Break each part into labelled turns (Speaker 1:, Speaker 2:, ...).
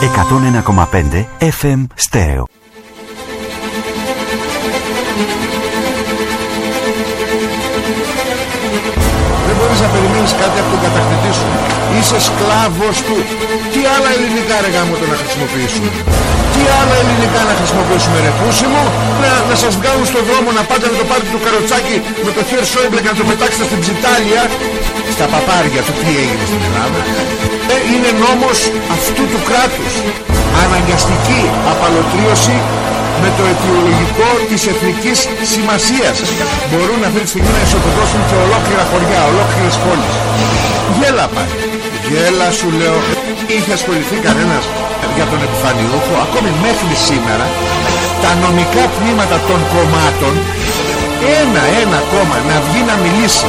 Speaker 1: 101,5 FM Stereo.
Speaker 2: Δεν μπορείς να περιμένεις κάτι από τον κατακτητή σου. Είσαι σκλάβος του. Τι άλλα ελληνικά ρε γάμο το να χρησιμοποιήσουμε. Τι άλλα ελληνικά να χρησιμοποιήσουμε ρε πούσι μου. Να, να σας βγάλουν στον δρόμο να πάτε με το πάρτι του καροτσάκι με το χέρι Σόιμπλε και να το πετάξετε στην ψιτάλια. Στα παπάρια του τι έγινε στην Ελλάδα. Ε, είναι νόμος αυτού του κράτους. Αναγκαστική απαλωτρίωση με το αιτιολογικό της εθνικής σημασίας. Μπορούν αυτή τη στιγμή να ισοπεδώσουν και ολόκληρα χωριά, ολόκληρες πόλεις. Γέλα πάλι. Γέλα σου λέω. Είχε ασχοληθεί κανένας για τον επιφανιούχο, ακόμη μέχρι σήμερα, τα νομικά τμήματα των κομμάτων, ένα-ένα κόμμα να βγει να μιλήσει.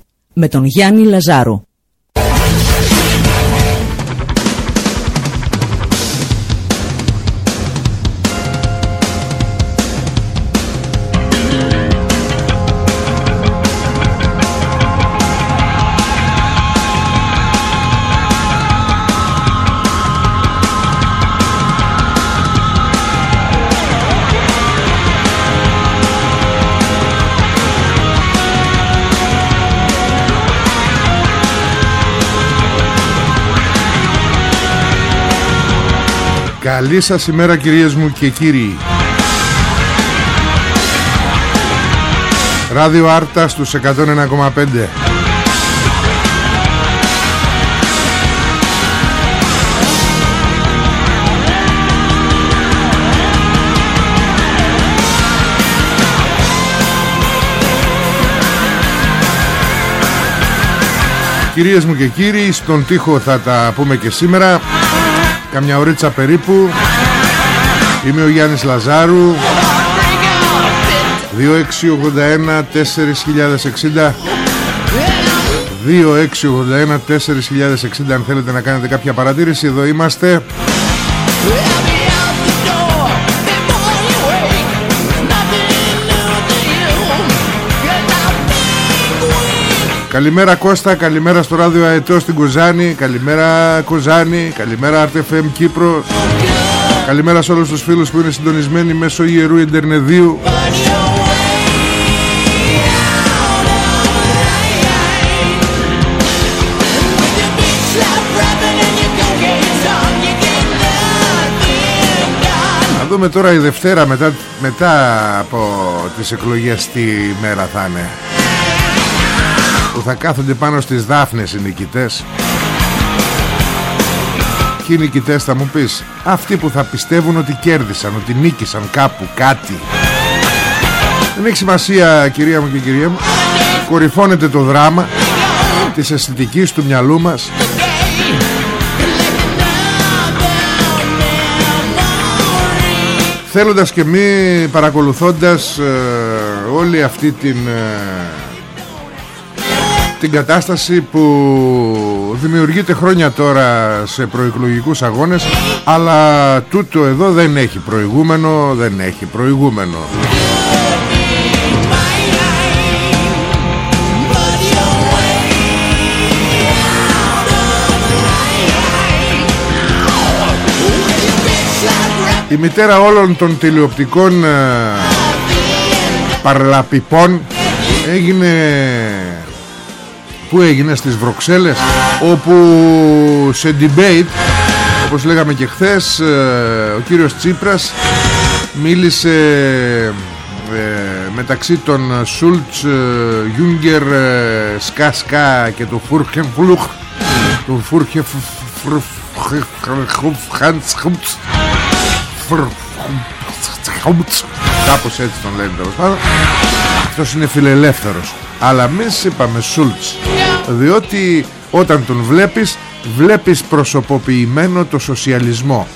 Speaker 3: με τον Γιάννη Λαζάρου.
Speaker 2: Καλή σας ημέρα κυρίες μου και κύριοι. Ράδιο Άρτα στους 101,5 Κυρίες μου και κύριοι, στον τοίχο θα τα πούμε και σήμερα Καμιά ωρίτσα περίπου. Είμαι ο Γιάννης Λαζάρου. 2681 4060 2681 4060 αν θέλετε να κάνετε κάποια παρατήρηση. Εδώ είμαστε Καλημέρα Κώστα, καλημέρα στο ράδιο Αετό στην Κουζάνη Καλημέρα Κουζάνη, καλημέρα RTFM Κύπρο. Καλημέρα σε όλους τους φίλους που είναι συντονισμένοι μέσω Ιερού Ιντερνεδίου. Να δούμε τώρα η Δευτέρα μετά, μετά από τις εκλογές τι μέρα θα είναι που θα κάθονται πάνω στις δάφνες οι νικητές. Και οι νικητές θα μου πεις; Αυτοί που θα πιστεύουν ότι κέρδισαν ότι νίκησαν κάπου κάτι. Δεν έχει σημασία κυρία μου και κυρία μου. Κορυφώνεται το δράμα της αισθητικής του μυαλού μας. Θέλοντας και μη παρακολουθώντας ε, όλη αυτή την ε, την κατάσταση που δημιουργείται χρόνια τώρα σε προεκλογικούς αγώνες αλλά τούτο εδώ δεν έχει προηγούμενο δεν έχει προηγούμενο. Η μητέρα όλων των τηλεοπτικών ε, παρλαπιπών έγινε Πού έγινε στις Βρυξέλλες Όπου σε debate Όπως λέγαμε και χθες ε, Ο κύριος Τσίπρας Μίλησε ε, Μεταξύ των Σούλτς Γιούγκερ Σκά και του Φούρχεν Φλουχ Του Φούρχεν Κάπως έτσι τον λένε τέλος πάντων. Αυτός είναι φιλελεύθερος. Αλλά εμείς είπαμε Σούλτς Διότι όταν τον βλέπεις Βλέπεις προσωποποιημένο το σοσιαλισμό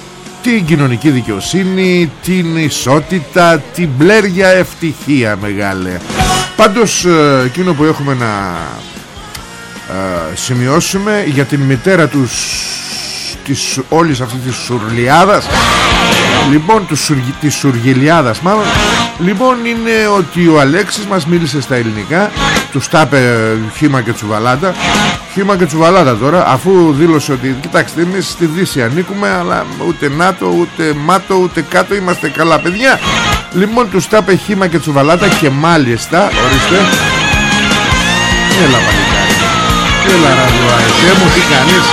Speaker 2: την κοινωνική δικαιοσύνη, την ισότητα, την πλέρια ευτυχία μεγάλε. Πάντως ε, εκείνο που έχουμε να ε, σημειώσουμε για την μητέρα τους της όλης αυτής της σουρλιάδας λοιπόν του σουργ, της σουργιλιάδας μάλλον λοιπόν είναι ότι ο Αλέξης μας μίλησε στα ελληνικά του στάπε χήμα και τσουβαλάτα χήμα και τσουβαλάτα τώρα αφού δήλωσε ότι κοιτάξτε εμείς στη Δύση ανήκουμε αλλά ούτε ΝΑΤΟ ούτε ΜΑΤΟ ούτε κάτω είμαστε καλά παιδιά. Λοιπόν του στάπε χήμα και τσουβαλάτα και μάλιστα ορίστε. Έλα παλικάρι. Έλα ραδιοαετέ μου τι κάνεις;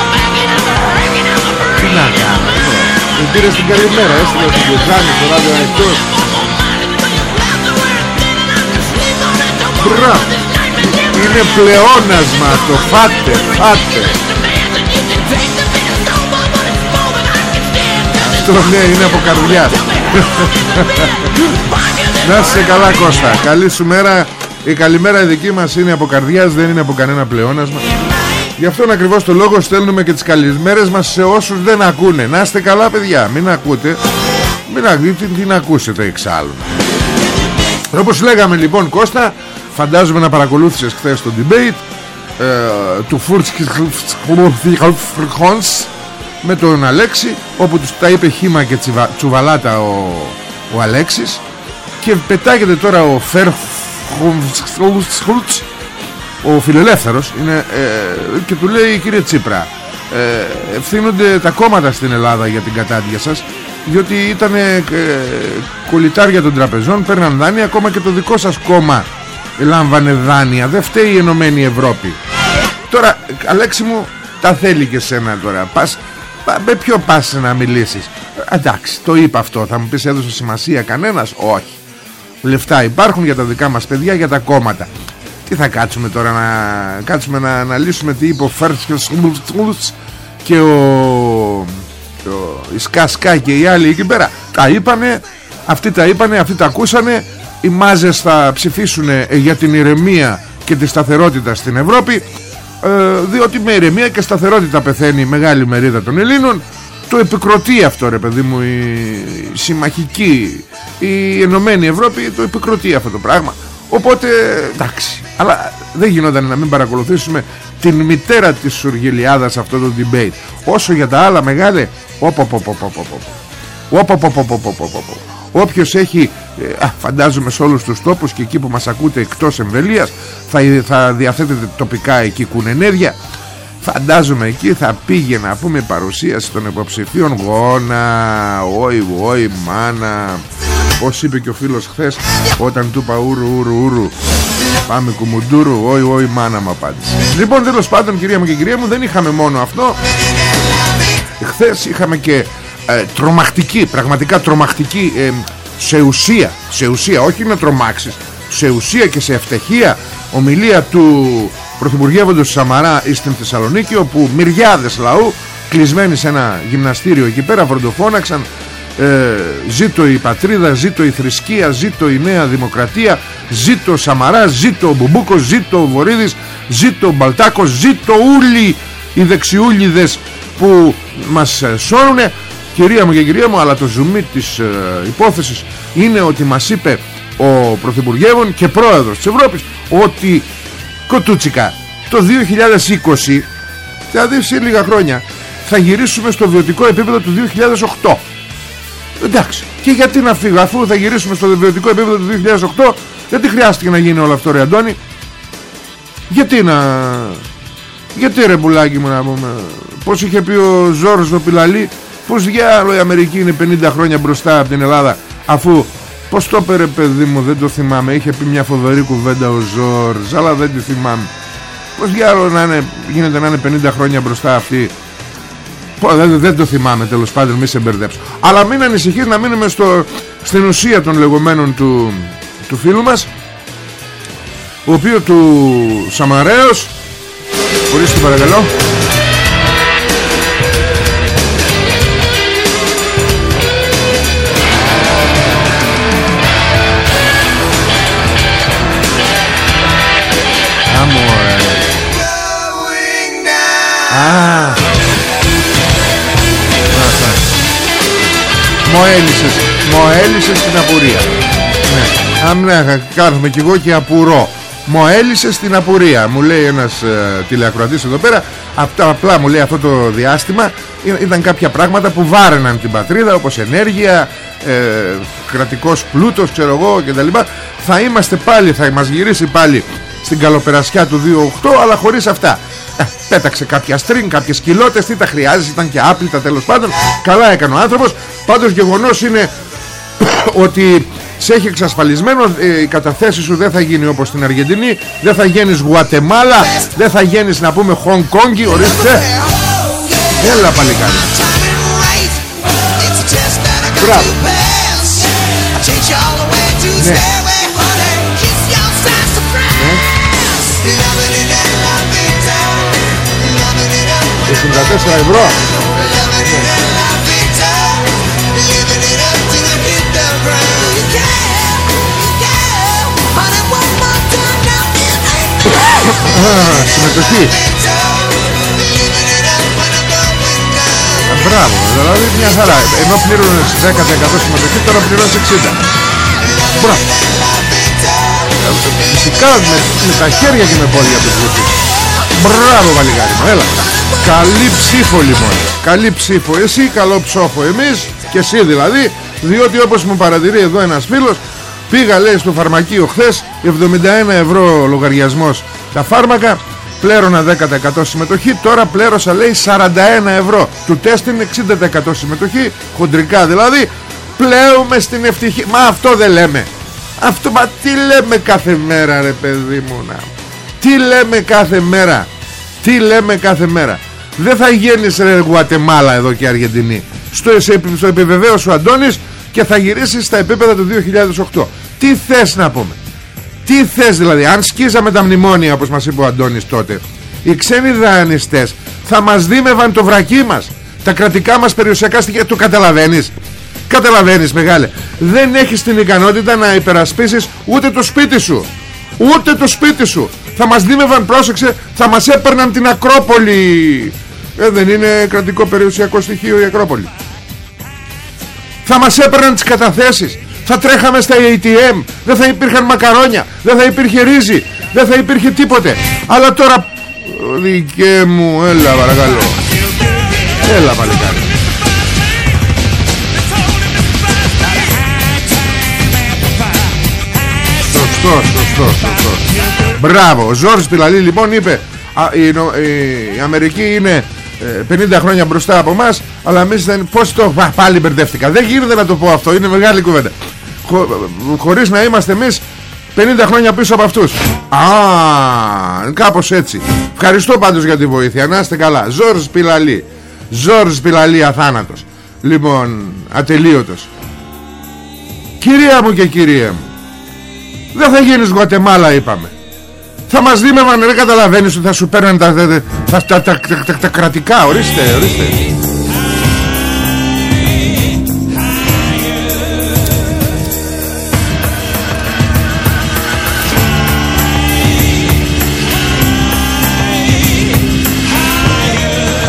Speaker 2: Τι να κάνω Μου πήρε την καλημέρα Έστειλε την Κουζάνη στο ράδιο εκτός. Μπράβο Είναι πλεόνασμα το φάτε Φάτε Αυτό ναι είναι από καρδιά Να είσαι καλά Κώστα Καλή σου μέρα Η καλημέρα η δική μας είναι από καρδιάς Δεν είναι από κανένα πλεόνασμα Γι' αυτόν ακριβώς το λόγο στέλνουμε και τις καλημέρες μας σε όσους δεν ακούνε. Να είστε καλά παιδιά, μην ακούτε. Μην ακούτε, την ακούσετε εξάλλου. Όπως λέγαμε λοιπόν Κώστα, φαντάζομαι να παρακολούθησες χθες το debate ε, του Φουρτσκιχόνς με τον Αλέξη όπου τους τα είπε χήμα και τσουβαλάτα ο, ο Αλέξης και πετάγεται τώρα ο Φερχόνς ο φιλελεύθερος είναι, ε, και του λέει κύριε Τσίπρα ε, ευθύνονται τα κόμματα στην Ελλάδα για την κατάδια σας διότι ήταν ε, κολλητάρια των τραπεζών παίρναν δάνεια ακόμα και το δικό σας κόμμα λάμβανε δάνεια. Δεν φταίει η Ενωμένη Ευρώπη. Τώρα Αλέξη μου τα θέλει και σένα τώρα. Πας, με ποιο πας να μιλήσεις; Εντάξει το είπα αυτό. Θα μου πεις έδωσε σημασία κανένας; Όχι. Λεφτά υπάρχουν για τα δικά μας παιδιά για τα κόμματα. Τι θα κάτσουμε τώρα να κάτσουμε να αναλύσουμε τι είπε ο και ο, ο Ισκασκά και οι άλλοι εκεί πέρα. Τα είπανε αυτοί τα είπανε, αυτοί τα ακούσανε οι μάζες θα ψηφίσουν για την ηρεμία και τη σταθερότητα στην Ευρώπη ε, διότι με ηρεμία και σταθερότητα πεθαίνει η μεγάλη μερίδα των Ελλήνων. Το επικροτεί αυτό ρε παιδί μου η συμμαχική η Ενωμένη Ευρώπη το επικροτεί αυτό το πράγμα. Οπότε εντάξει αλλά δεν γινόταν να μην παρακολουθήσουμε την μητέρα της Σουργιλιάδας αυτό το debate. Όσο για τα άλλα μεγάλε, Όποιος έχει, φαντάζομαι σε όλους τους τόπους και εκεί που μας ακούτε εκτός εμβελίας θα, θα διαθέτεται τοπικά εκεί κουνενέδια. Φαντάζομαι εκεί θα πήγε να πούμε παρουσίαση των υποψηφίων. Γόνα, όι, όι, μάνα Πώς είπε και ο φίλος χθες όταν του είπα ούρου, ούρου, ούρου Πάμε κουμουντούρου, όι, όι, μάνα μου απάντησε. Λοιπόν τέλος πάντων κυρία μου και κυρία μου δεν είχαμε μόνο αυτό. Χθες είχαμε και ε, τρομακτική, πραγματικά τρομακτική ε, σε ουσία, σε ουσία, όχι να τρομάξεις σε ουσία και σε ευτυχία ομιλία του Πρωθυπουργεύοντος Σαμαρά στην Θεσσαλονίκη όπου μυριάδες λαού κλεισμένοι σε ένα γυμναστήριο εκεί πέρα βροντοφώναξαν ε, ζήτω η πατρίδα, ζήτω η θρησκεία, ζήτω η νέα δημοκρατία, ζήτω Σαμαρά, ζήτω ο Μπουμπούκος, ζήτω ο Βορύδης, ζήτω ο Μπαλτάκος, ζήτω όλοι οι δεξιούλιδες που μας ε, σώνουνε κυρία μου και κυρία μου αλλά το ζουμί της ε, υπόθεσης είναι ότι μας είπε ο Πρωθυπουργεύων και Πρόεδρος της Ευρώπης ότι κοτούτσικα το 2020 δηλαδή σε λίγα χρόνια θα γυρίσουμε στο βιωτικό επίπεδο του 2008 εντάξει και γιατί να φύγω αφού θα γυρίσουμε στο βιωτικό επίπεδο του 2008 γιατί χρειάστηκε να γίνει όλο αυτό ρε Αντώνη; Γιατί να γιατί ρε πουλάκι μου να πούμε πως είχε πει ο Ζόρος ο Πιλαλή πως διάλογο η Αμερική είναι 50 χρόνια μπροστά από την Ελλάδα αφού πως το έπαιρε παιδί μου δεν το θυμάμαι. Είχε πει μια φοβερή κουβέντα ο Ζόρς αλλά δεν τη θυμάμαι. Πως διάλογο να είναι, γίνεται να είναι 50 χρόνια μπροστά αυτή. Δεν, δεν το θυμάμαι τέλος πάντων μη σε μπερδέψω. Αλλά μην ανησυχείς να μείνουμε στο, στην ουσία των λεγόμενων του, του φίλου μας ο οποίος του Σαμαρέως. Ορίστε παρακαλώ Α, Μοέλησες Μοέλησες στην απορία. Ναι. Αν ναι, κάθομαι κι εγώ και απουρώ Μοέλησε στην απορία. Μου λέει ένας ε, τηλεακροατής εδώ πέρα Αυτά απλά μου λέει αυτό το διάστημα Ήταν κάποια πράγματα που βάρεναν την πατρίδα Όπως ενέργεια ε, Κρατικός πλούτος ξέρω εγώ και τα λοιπά. Θα είμαστε πάλι Θα μας γυρίσει πάλι στην καλοπερασιά του 2.8 Αλλά χωρίς αυτά. Ε, Πέταξε κάποια στριν, κάποιες κιλότες Τι τα χρειάζεσαι, ήταν και άπλητα τέλος πάντων. Καλά έκανε ο άνθρωπος. Πάντως γεγονός είναι ότι σε έχει εξασφαλισμένο ε, η καταθέση σου δεν θα γίνει όπως στην Αργεντινή δεν θα γίνεις Γουατεμάλα δεν θα γίνεις να πούμε Χονγκ Κόγκη ορίστε. Έλα παλικάρι Μπράβο. Ναι ευρώ. Συμμετοχή. Μπράβο, δηλαδή μια χαρά. Ενώ πλήρωνες 10% συμμετοχή Τώρα πληρώνεις 60 Μπράβο. Φυσικά με, με τα χέρια και με πόδια του βοηθείς Μπράβο βαλιγάρι μου, έλα. Καλή ψήφο λοιπόν. Καλή ψήφο. Εσύ, καλό ψόφο εμείς Και εσύ δηλαδή. Διότι όπως μου παρατηρεί εδώ ένας φίλος Πήγα λέει στο φαρμακείο χθες 71 ευρώ λογαριασμός. Τα φάρμακα Πλέρωνα 10% συμμετοχή Τώρα πλέρωσα λέει 41 ευρώ. Του τεστ είναι 60% συμμετοχή Χοντρικά δηλαδή. Πλέουμε στην ευτυχία. Μα αυτό δεν λέμε. Αυτό μα τι λέμε κάθε μέρα ρε παιδί μου να. Τι λέμε κάθε μέρα; Τι λέμε κάθε μέρα; Δεν θα γίνεις ρε Γουατεμάλα εδώ και Αργεντινή. Στο, στο επιβεβαίωσε ο Αντώνης Και θα γυρίσεις στα επίπεδα του 2008 Τι θες να πούμε; Τι θες δηλαδή Αν σκίζαμε τα μνημόνια όπως μας είπε ο Αντώνης τότε Οι ξένοι δανειστές Θα μας δίμευαν το βρακί μας; Τα κρατικά μας περιουσιακά στοιχεία Το καταλαβαίνεις; Καταλαβαίνεις μεγάλε. Δεν έχεις την ικανότητα να υπερασπίσεις Ούτε το σπίτι σου. Ούτε το σπίτι σου Θα μας δίμευαν πρόσεξε Θα μας έπαιρναν την Ακρόπολη. Ε, Δεν είναι κρατικό περιουσιακό στοιχείο η Ακρόπολη. Θα μας έπαιρναν τις καταθέσεις. Θα τρέχαμε στα ATM δεν θα υπήρχαν μακαρόνια. Δεν θα υπήρχε ρύζι. Δεν θα υπήρχε τίποτε. Αλλά τώρα δικέ μου έλα παρακαλώ. Έλα παλικάρι Σωστό, σωστό, σωστό. Μπράβο, ο Ζόρις Πιλαλή λοιπόν είπε α, η, η, η Αμερική είναι 50 ε, χρόνια μπροστά από εμάς, αλλά εμείς δεν. Πώς το. Πάλι μπερδεύτηκα. Δεν γίνεται να το πω αυτό. Είναι μεγάλη κουβέντα. Χω, χωρίς να είμαστε εμείς 50 χρόνια πίσω από αυτούς Α, κάπως έτσι Ευχαριστώ πάντως για τη βοήθεια Να είστε καλά Ζόρς Πιλαλή Ζόρς Πιλαλή αθάνατος Λοιπόν, ατελείωτος Κυρία μου και κυρία μου Δεν θα γίνεις Γουατεμάλα είπαμε. Θα μας δίμευαν δεν καταλαβαίνεις ότι θα σου παίρνουν τα, τα, τα, τα, τα κρατικά. Ορίστε, ορίστε.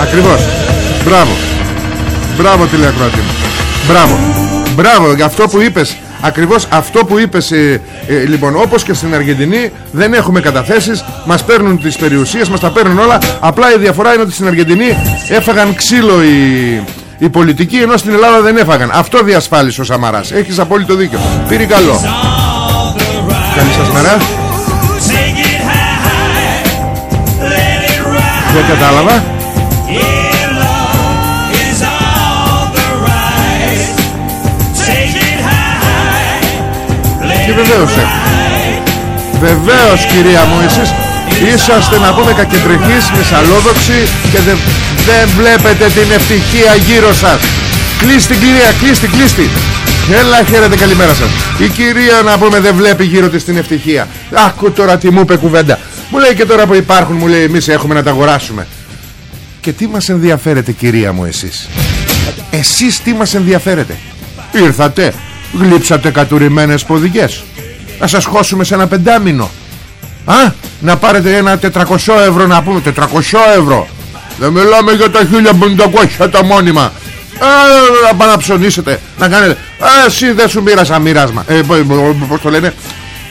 Speaker 2: Ακριβώς. Μπράβο. Μπράβο τηλεακροατή μου. Μπράβο. Μπράβο για αυτό που είπες. Ακριβώς αυτό που είπες ε, ε, Λοιπόν όπως και στην Αργεντινή Δεν έχουμε καταθέσεις Μας παίρνουν τις περιουσίες Μας τα παίρνουν όλα. Απλά η διαφορά είναι ότι στην Αργεντινή Έφαγαν ξύλο οι, οι πολιτικοί Ενώ στην Ελλάδα δεν έφαγαν. Αυτό διασφάλισε ο Σαμαράς. Έχεις απόλυτο δίκιο. Πήρε καλό. Καλή σας μέρα. Δεν κατάλαβα Και βεβαίως Βεβαίως κυρία μου εσείς Είσαστε να πούμε κακεντρεχείς Μεσαλόδοξοι Και δεν, δεν βλέπετε την ευτυχία γύρω σας. Κλείστη κυρία κλείστη κλείστη. Έλα χαίρετε καλημέρα σας. Η κυρία να πούμε δεν βλέπει γύρω της την ευτυχία. Άκου τώρα τι μου είπε κουβέντα. Μου λέει και τώρα που υπάρχουν Μου λέει εμείς έχουμε να τα αγοράσουμε. Και τι μας ενδιαφέρετε κυρία μου εσείς; Εσείς τι μας ενδιαφέρετε; Ήρθατε Γλύψατε κατουρημένες ποδικές Να σας χώσουμε σε ένα πεντάμινο. Α, να πάρετε ένα 400 ευρώ να πούμε 400 ευρώ. Δεν μιλάμε για τα 1500 τα μόνιμα. Να πάνε να ψωνίσετε να κάνετε. Ε, εσύ δεν σου μοίρασα μοίρασμα. Ε, πως το λένε;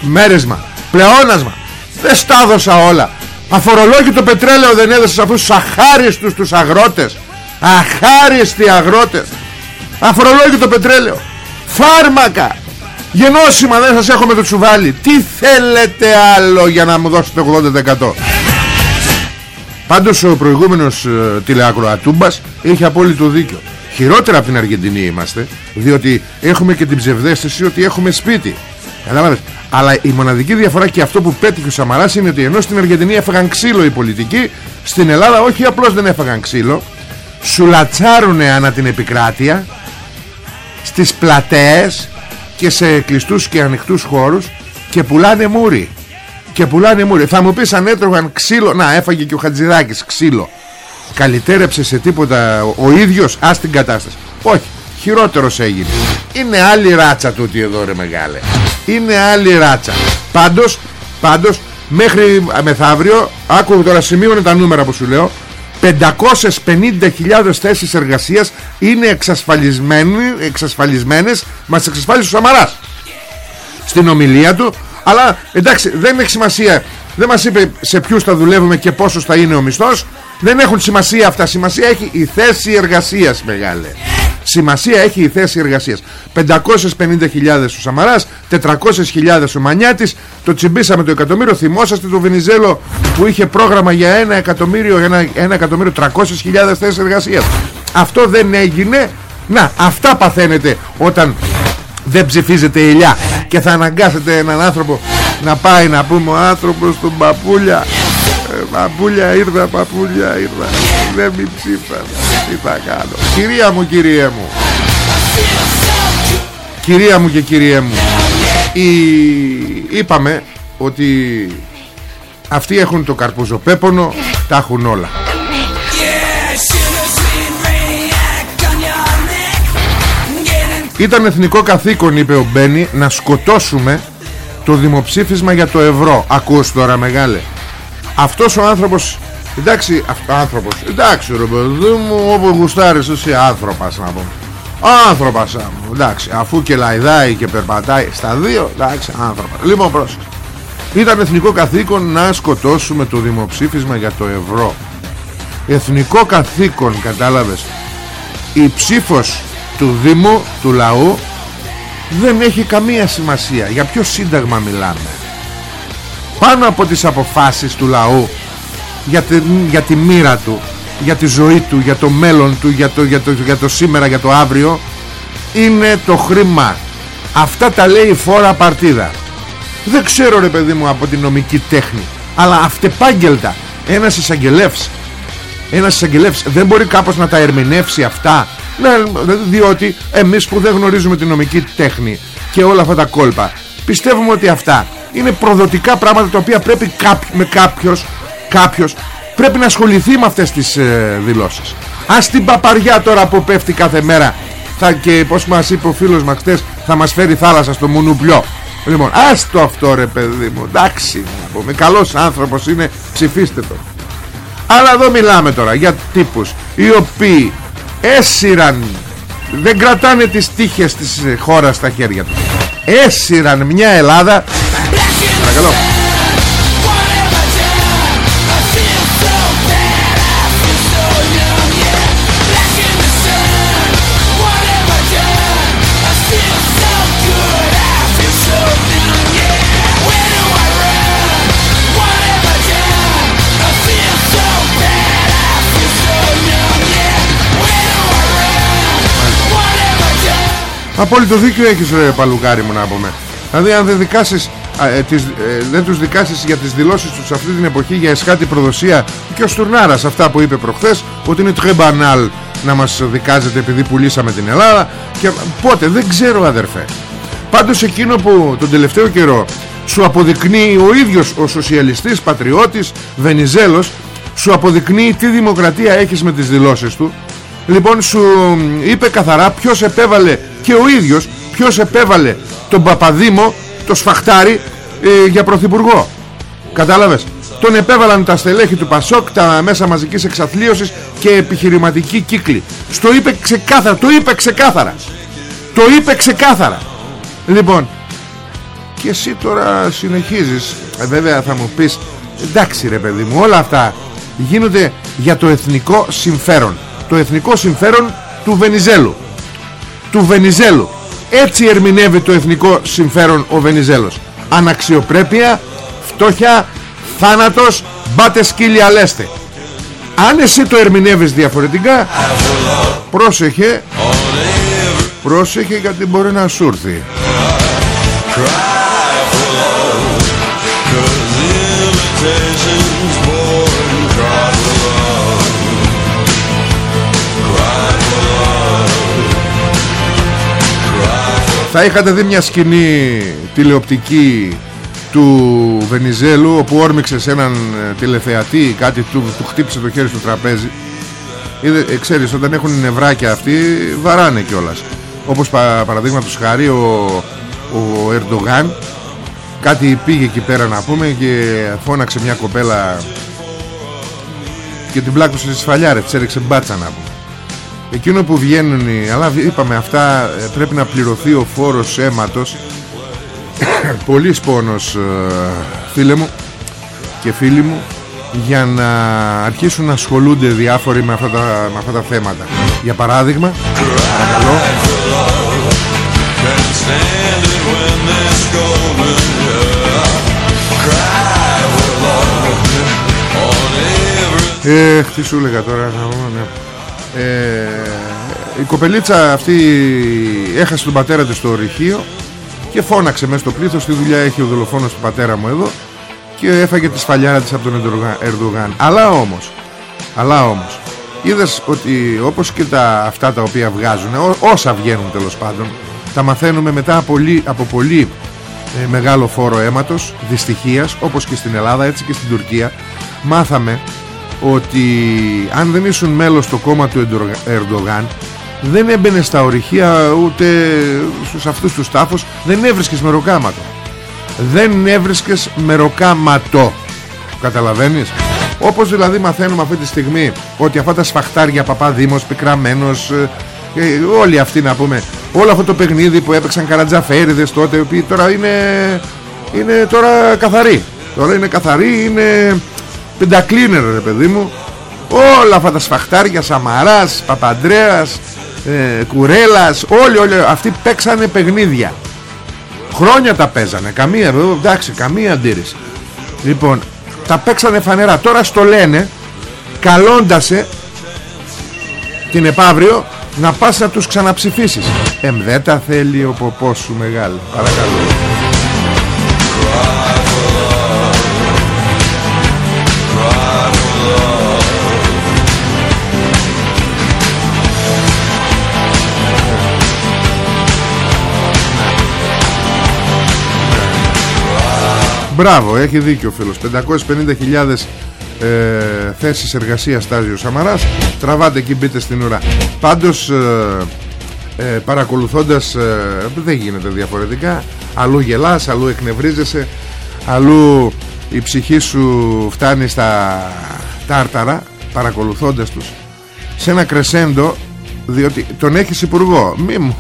Speaker 2: Μέρεσμα πλεόνασμα. Δεν στα έδωσα όλα. Αφορολόγητο πετρέλαιο δεν έδωσες αφού στους αχάριστους τους αγρότες. Αχάριστοι αγρότες. Αφορολόγητο πετρέλαιο φάρμακα! Γενώσιμα δεν σας έχω με το τσουβάλι. Τι θέλετε άλλο για να μου δώσετε 80% Πάντως ο προηγούμενος ε, τηλεακροατούμπας είχε απόλυτο δίκιο. Χειρότερα από την Αργεντινή είμαστε Διότι έχουμε και την ψευδέστηση ότι έχουμε σπίτι. Αλλά η μοναδική διαφορά και αυτό που πέτυχε ο Σαμαράς είναι ότι ενώ στην Αργεντινή έφαγαν ξύλο οι πολιτικοί Στην Ελλάδα όχι απλώς δεν έφαγαν ξύλο. Σουλατσάρουνε ανά την επικράτεια Στις πλατείες Και σε κλειστούς και ανοιχτούς χώρους Και πουλάνε μούρι. Και πουλάνε μούρι. Θα μου πεις αν έτρωγαν ξύλο. Να έφαγε και ο Χατζηδάκης ξύλο. Καλυτέρεψε σε τίποτα ο ίδιος; Ας την κατάσταση. Όχι χειρότερος έγινε. Είναι άλλη ράτσα τούτη εδώ ρε μεγάλε. Είναι άλλη ράτσα. Πάντως πάντως μέχρι μεθαύριο άκου τώρα σημείωνε τα νούμερα που σου λέω 550.000 θέσεις εργασίας είναι εξασφαλισμένες μας εξασφάλισε ο Σαμαράς. Στην ομιλία του. Αλλά εντάξει δεν έχει σημασία. Δεν μας είπε σε ποιους θα δουλεύουμε και πόσος θα είναι ο μισθός. Δεν έχουν σημασία αυτά. Σημασία έχει η θέση εργασίας μεγάλε Σημασία έχει η θέση εργασίας. 550.000 ο Σαμαράς 400.000 ο Μανιάτης. Το τσιμπήσαμε το εκατομμύριο. Θυμόσαστε το Βενιζέλο που είχε πρόγραμμα για ένα εκατομμύριο Ένα, ένα εκατομμύριο 300.000 θέσεις εργασίας. Αυτό δεν έγινε. Να αυτά παθαίνετε όταν δεν ψηφίζετε ηλιά Και θα αναγκάσετε έναν άνθρωπο να πάει να πούμε ο άνθρωπος του παπούλια ε, παπούλια ήρθα παπούλια ήρθα. Δεν μην ψήφας. Τι θα κάνω. Κυρία μου κυριέ μου. Κυρία μου και κυριέ μου. Η... είπαμε ότι αυτοί έχουν το καρπουζοπέπονο τα έχουν όλα. Ήταν εθνικό καθήκον είπε ο Μπένι να σκοτώσουμε το δημοψήφισμα για το ευρώ. Ακούς τώρα μεγάλε Αυτός ο άνθρωπος Εντάξει αυτό, άνθρωπος Εντάξει ρε παιδί μου Όπου γουστάρεις εσύ άνθρωπας να πω Άνθρωπας Εντάξει αφού και λαϊδάει και περπατάει Στα δύο εντάξει άνθρωπα Λοιπόν πρόσεχε. Ήταν εθνικό καθήκον να σκοτώσουμε το δημοψήφισμα για το ευρώ. Εθνικό καθήκον κατάλαβες. Η ψήφος του Δήμου του λαού δεν έχει καμία σημασία. Για ποιο σύνταγμα μιλάμε πάνω από τις αποφάσεις του λαού για τη, για τη μοίρα του για τη ζωή του, για το μέλλον του για το, για, το, για το σήμερα, για το αύριο είναι το χρήμα. Αυτά τα λέει η φόρα παρτίδα. Δεν ξέρω ρε παιδί μου από την νομική τέχνη αλλά αυτεπάγγελτα ένας εισαγγελεύς ένας εισαγγελεύς δεν μπορεί κάπως να τα ερμηνεύσει αυτά ναι, διότι εμείς που δεν γνωρίζουμε την νομική τέχνη και όλα αυτά τα κόλπα πιστεύουμε ότι αυτά είναι προδοτικά πράγματα τα οποία πρέπει κάποιο, με κάποιος, κάποιος πρέπει να ασχοληθεί με αυτές τις ε, δηλώσεις. Ας την παπαριά τώρα που πέφτει κάθε μέρα θα, και πως μας είπε ο φίλος μας χτες θα μας φέρει θάλασσα στο Μουνουπλιό. Λοιπόν ας το αυτό ρε παιδί μου εντάξει με καλός άνθρωπος είναι ψηφίστε το. Αλλά εδώ μιλάμε τώρα για τύπους οι οποίοι έσυραν δεν κρατάνε τις τύχες της χώρας στα χέρια τους. Έσυραν μια Ελλάδα παρακαλώ. Απόλυτο δίκιο έχεις ρε παλουκάρι μου να πούμε. Δηλαδή αν δεν δικάσεις ε, τις, ε, δεν τους δικάσεις για τις δηλώσεις τους αυτή την εποχή για εσχάτη προδοσία και ο Στουρνάρας αυτά που είπε προχθές ότι είναι τρεμπανάλ να μας δικάζετε επειδή πουλήσαμε την Ελλάδα και πότε δεν ξέρω αδερφέ. Πάντως εκείνο που τον τελευταίο καιρό σου αποδεικνύει ο ίδιος ο σοσιαλιστής πατριώτης Βενιζέλος σου αποδεικνύει τι δημοκρατία έχεις με τις δηλώσεις του. Λοιπόν σου είπε καθαρά ποιος επέβαλε και ο ίδιος ποιος επέβαλε τον Παπαδήμο το σφαχτάρι ε, για πρωθυπουργό. Κατάλαβες; Τον επέβαλαν τα στελέχη του Πασόκ τα μέσα μαζικής εξαθλίωσης και επιχειρηματική κύκλη στο είπε ξεκάθαρα το είπε ξεκάθαρα. Το είπε ξεκάθαρα. Λοιπόν και εσύ τώρα συνεχίζεις. Ε, βέβαια θα μου πεις εντάξει ρε παιδί μου όλα αυτά γίνονται για το εθνικό συμφέρον. Το εθνικό συμφέρον του Βενιζέλου. Του Βενιζέλου έτσι ερμηνεύει το εθνικό συμφέρον ο Βενιζέλος. Αναξιοπρέπεια φτώχεια θάνατος μπάτε σκύλια λέστε. Αν εσύ το ερμηνεύεις διαφορετικά πρόσεχε πρόσεχε γιατί μπορεί να σου έρθει Θα είχατε δει μια σκηνή τηλεοπτική του Βενιζέλου όπου όρμηξε σε έναν ε, τηλεθεατή κάτι του, του χτύπησε το χέρι στο τραπέζι. Είδε, ε, ξέρεις όταν έχουν νευράκια αυτοί βαράνε κιόλας. Όπως πα, παραδείγματος χάρη ο, ο Ερντογάν κάτι πήγε εκεί πέρα να πούμε και φώναξε μια κοπέλα και την πλάκωσε στις φαλιάρες της έριξε μπάτσα να πούμε εκείνο που βγαίνουν αλλά είπαμε αυτά ε, πρέπει να πληρωθεί ο φόρος αίματος. Πολύ πόνος ε, φίλε μου και φίλοι μου για να αρχίσουν να ασχολούνται διάφοροι με αυτά τα, με αυτά τα θέματα. Για παράδειγμα παρακαλώ. Ε, τι σου έλεγα τώρα ναι. Ε, η κοπελίτσα αυτή έχασε τον πατέρα της στο ορυχείο και φώναξε μέσα στο πλήθος τη δουλειά έχει ο δολοφόνος του πατέρα μου εδώ και έφαγε τη σφαλιάρα της από τον Ερντογάν. Αλλά όμως αλλά όμως είδες ότι όπως και τα, αυτά τα οποία βγάζουν όσα βγαίνουν τέλος πάντων τα μαθαίνουμε μετά από πολύ, από πολύ ε, μεγάλο φόρο αίματος δυστυχίας όπως και στην Ελλάδα έτσι και στην Τουρκία μάθαμε ότι αν δεν ήσουν μέλος στο κόμμα του Ερντογάν δεν έμπαινε στα ορυχεία ούτε στους αυτούς τους τάφους δεν έβρισκες μεροκάματο. Δεν έβρισκες μεροκάματο. Καταλαβαίνεις; Όπως δηλαδή μαθαίνουμε αυτή τη στιγμή ότι αυτά τα σφαχτάρια Παπαδήμος, Πικραμένος ε, ε, όλοι αυτοί να πούμε όλο αυτό το παιχνίδι που έπαιξαν καρατζαφέριδες τότε οι οποίοι τώρα είναι, είναι τώρα καθαροί. Τώρα είναι καθαροί είναι πεντακλίνερ ρε παιδί μου. Όλα αυτά τα σφαχτάρια Σαμαράς, Παπαντρέας ε, Κουρέλας όλοι, όλοι αυτοί παίξανε παιχνίδια. Χρόνια τα παίζανε. Καμία εντάξει καμία αντίρρηση. Λοιπόν τα παίξανε φανερά. Τώρα στο λένε καλώντασε την επαύριο να πας να τους ξαναψηφίσεις. Εμ δεν τα θέλει ο ποπός σου μεγάλο παρακαλώ Μπράβο, έχει δίκιο ο φίλος 550.000 ε, θέσεις εργασίας στάζει ο Σαμαράς. Τραβάτε εκεί μπείτε στην ουρά. Πάντως ε, ε, παρακολουθώντας ε, δεν γίνεται διαφορετικά. Αλλού γελάς, αλλού εκνευρίζεσαι Αλλού η ψυχή σου φτάνει στα τάρταρα Παρακολουθώντας τους Σε ένα κρεσέντο Διότι τον έχεις υπουργό. Μη μου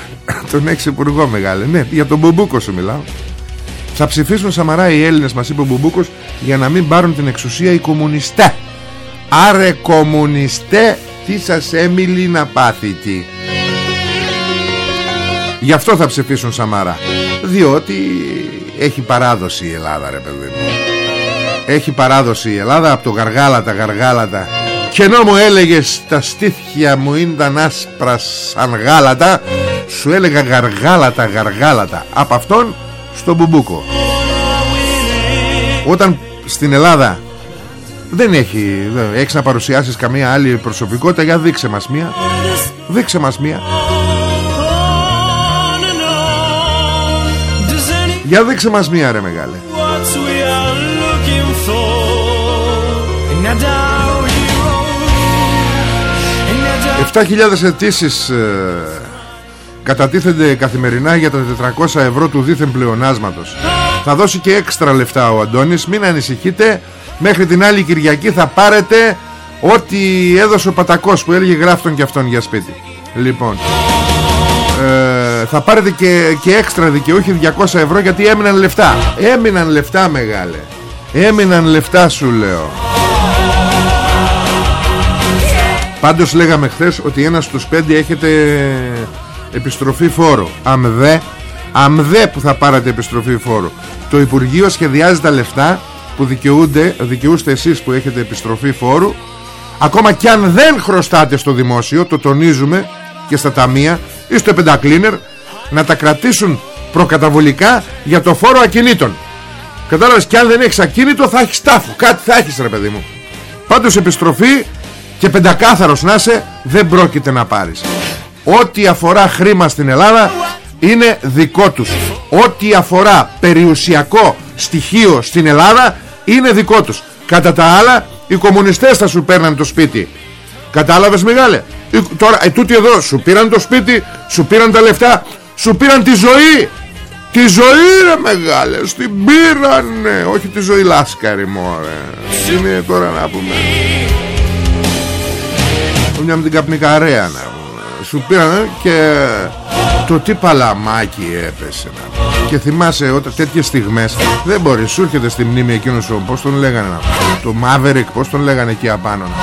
Speaker 2: Τον έχεις υπουργό μεγάλε. Ναι για τον Μπουμπούκο σου μιλάω θα ψηφίσουν Σαμαρά οι Έλληνες μας είπε ο Μπουμπούκος Για να μην πάρουν την εξουσία οι κομμουνιστέ. Άρε κομμουνιστέ Τι σας έμειλε να πάθητη Γι' αυτό θα ψηφίσουν Σαμαρά. Διότι έχει παράδοση η Ελλάδα ρε παιδί μου. Έχει παράδοση η Ελλάδα Από το γαργάλατα γαργάλατα. Και ενώ μου έλεγες Τα στήθια μου ήταν άσπρα σαν γάλατα Σου έλεγα γαργάλατα γαργάλατα. Από αυτόν στο Μπουμπούκο. Όταν στην Ελλάδα δεν έχει Έχεις να παρουσιάσεις καμία άλλη προσωπικότητα Για δείξε μας μία. Δείξε μας μία. Για δείξε μας μία ρε μεγάλε. 7.000 αιτήσεις ε, κατατίθενται καθημερινά για τα 400 ευρώ του δίθεν πλεονάσματος. Θα δώσει και έξτρα λεφτά ο Αντώνης Μην ανησυχείτε. Μέχρι την άλλη Κυριακή θα πάρετε Ό,τι έδωσε ο Πατακός Που έλεγε γράφτον και αυτόν για σπίτι Λοιπόν ε, Θα πάρετε και, και έξτρα δικαιούχοι 200 ευρώ Γιατί έμειναν λεφτά. Έμειναν λεφτά μεγάλε. Έμειναν λεφτά σου λέω. Πάντως λέγαμε χθες ότι ένας στους πέντε έχετε επιστροφή φόρου. Αμδέ Αμδέ που θα πάρετε επιστροφή φόρου. Το Υπουργείο σχεδιάζει τα λεφτά που δικαιούνται, δικαιούστε εσείς που έχετε επιστροφή φόρου. Ακόμα κι αν δεν χρωστάτε στο δημόσιο Το τονίζουμε και στα ταμεία Ή στο πεντακλίνερ Να τα κρατήσουν προκαταβολικά Για το φόρο ακινήτων. Κατάλαβες κι αν δεν έχεις ακίνητο θα έχεις τάφου Κάτι θα έχεις ρε παιδί μου. Πάντως επιστροφή και πεντακάθαρος να είσαι δεν πρόκειται να πάρεις ό,τι αφορά χρήμα στην Ελλάδα είναι δικό τους. Ό,τι αφορά περιουσιακό στοιχείο στην Ελλάδα είναι δικό τους. Κατά τα άλλα οι κομμουνιστές θα σου παίρναν το σπίτι. Κατάλαβες μεγάλε τώρα ε, τούτοι εδώ σου πήραν το σπίτι σου πήραν τα λεφτά σου πήραν τη ζωή. Τη ζωή ρε μεγάλε Την πήρανε. Όχι τη ζωή λάσκαρη μωρέ. Είναι τώρα να πούμε. Μια με την καπνικαρέα να σου πήραν και το τι παλαμάκι έπεσε να. Και θυμάσαι όταν τέτοιες στιγμές δεν μπορείς σου έρχεται στη μνήμη εκείνος σου πως τον λέγανε να το Maverick πως τον λέγανε εκεί απάνω να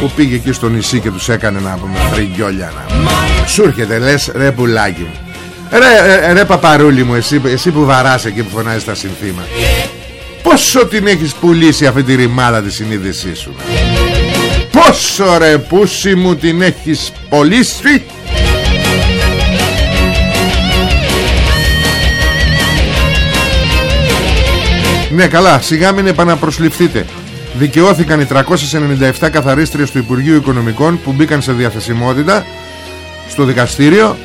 Speaker 2: που πήγε εκεί στο νησί και τους έκανε να πούμε φρυγγιόλια να. Σου έρχεται λες ρε πουλάκι μου ρε, ρε, ρε παπαρούλι μου εσύ, εσύ που βαράς εκεί που φωνάζεις τα συνθήματα πόσο την έχεις πουλήσει αυτή τη ρημάδα τη συνείδησή σου Πόσο ρε πούσι μου την έχεις πωλήσει Ναι καλά σιγά μην επαναπροσληφθείτε. Δικαιώθηκαν οι 397 καθαρίστριες του Υπουργείου Οικονομικών που μπήκαν σε διαθεσιμότητα στο δικαστήριο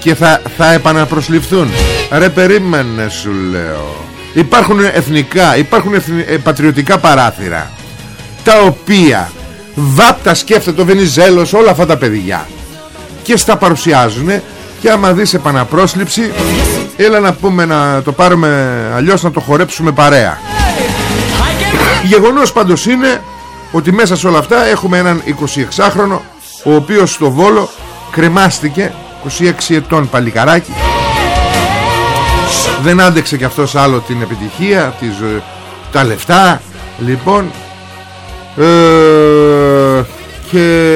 Speaker 2: και θα, θα επαναπροσληφθούν. Ρε περίμενε σου λέω. Υπάρχουν εθνικά, υπάρχουν εθνι, ε, πατριωτικά παράθυρα τα οποία Βάπτα σκέφτεται ο Βενιζέλος όλα αυτά τα παιδιά. Και στα παρουσιάζουν και άμα δεις επαναπρόσληψη έλα να πούμε να το πάρουμε αλλιώς να το χορέψουμε παρέα. Γεγονός πάντως είναι ότι μέσα σε όλα αυτά έχουμε έναν 26χρονο ο οποίος στο Βόλο κρεμάστηκε 26 ετών παλικαράκι. Δεν άντεξε και αυτός άλλο την επιτυχία τις, τα λεφτά. Λοιπόν ε, και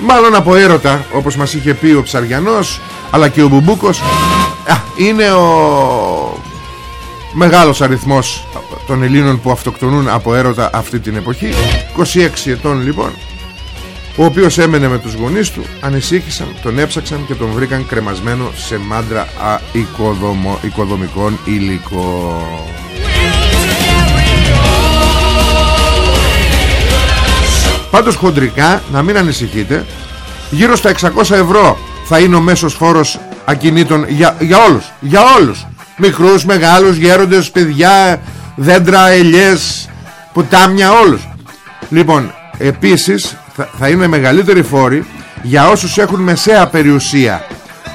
Speaker 2: μάλλον από έρωτα όπως μας είχε πει ο Ψαριανός αλλά και ο Μπουμπούκος α, είναι ο μεγάλος αριθμός των Ελλήνων που αυτοκτονούν από έρωτα αυτή την εποχή. 26 ετών λοιπόν ο οποίος έμενε με τους γονείς του ανησύχησαν, τον έψαξαν και τον βρήκαν κρεμασμένο σε μάντρα α, οικοδομικών υλικών Πάντως χοντρικά να μην ανησυχείτε Γύρω στα 600 ευρώ θα είναι ο μέσος φόρος ακινήτων για, για όλους Για όλους Μικρούς, μεγάλους, γέροντες, παιδιά Δέντρα, ελιές Πουτάμια, όλους Λοιπόν, επίσης θα, θα είναι μεγαλύτερη φόρη Για όσους έχουν μεσαία περιουσία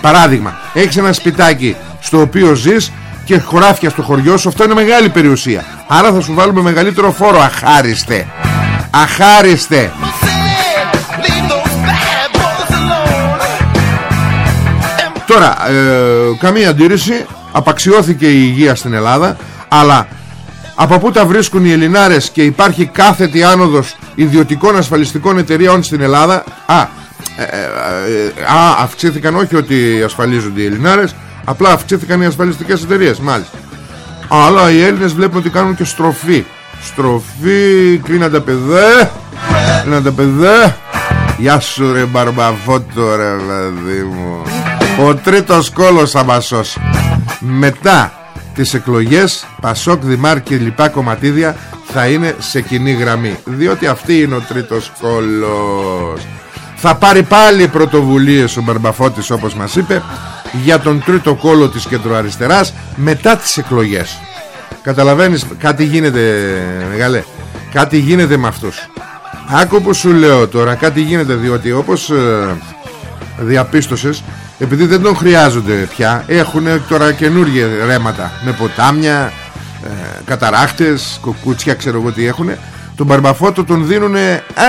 Speaker 2: Παράδειγμα, έχεις ένα σπιτάκι στο οποίο ζεις και χωράφια στο χωριό σου, αυτό είναι μεγάλη περιουσία. Άρα θα σου βάλουμε μεγαλύτερο φόρο, αχάριστε. Αχάριστε. Τώρα ε, Καμία αντίρρηση. Απαξιώθηκε η υγεία στην Ελλάδα Αλλά από πού τα βρίσκουν οι Ελληνάρες Και υπάρχει κάθετη άνοδος Ιδιωτικών ασφαλιστικών εταιρείων στην Ελλάδα; Α, ε, ε, ε, α αυξήθηκαν όχι ότι ασφαλίζονται οι Ελληνάρες Απλά αυξήθηκαν οι ασφαλιστικές εταιρείες Μάλιστα. Αλλά οι Έλληνες βλέπουν ότι κάνουν και στροφή Στροφή Κλείναν τα παιδέ. Κλείναν τα παιδέ. Γεια σου ρε μπαρμπαβότο ρε παιδί μου. Ο τρίτος κόλος θα μας σώσει. Μετά τις εκλογές Πασόκ, Δημάρ και λοιπά κομματίδια Θα είναι σε κοινή γραμμή Διότι αυτή είναι ο τρίτος κόλος. Θα πάρει πάλι πρωτοβουλίες ο Μπαρμπαφώτης όπως μας είπε Για τον τρίτο κόλο της κεντροαριστεράς Μετά τις εκλογές Καταλαβαίνεις κάτι γίνεται μεγάλε. Κάτι γίνεται με αυτούς. Άκου που σου λέω τώρα Κάτι γίνεται διότι όπως ε, διαπίστωσες επειδή δεν τον χρειάζονται πια έχουν τώρα καινούργια ρέματα με ποτάμια ε, καταράχτες, κοκούτσια ξέρω εγώ τι έχουν τον Μπαρμπαφώτο τον δίνουν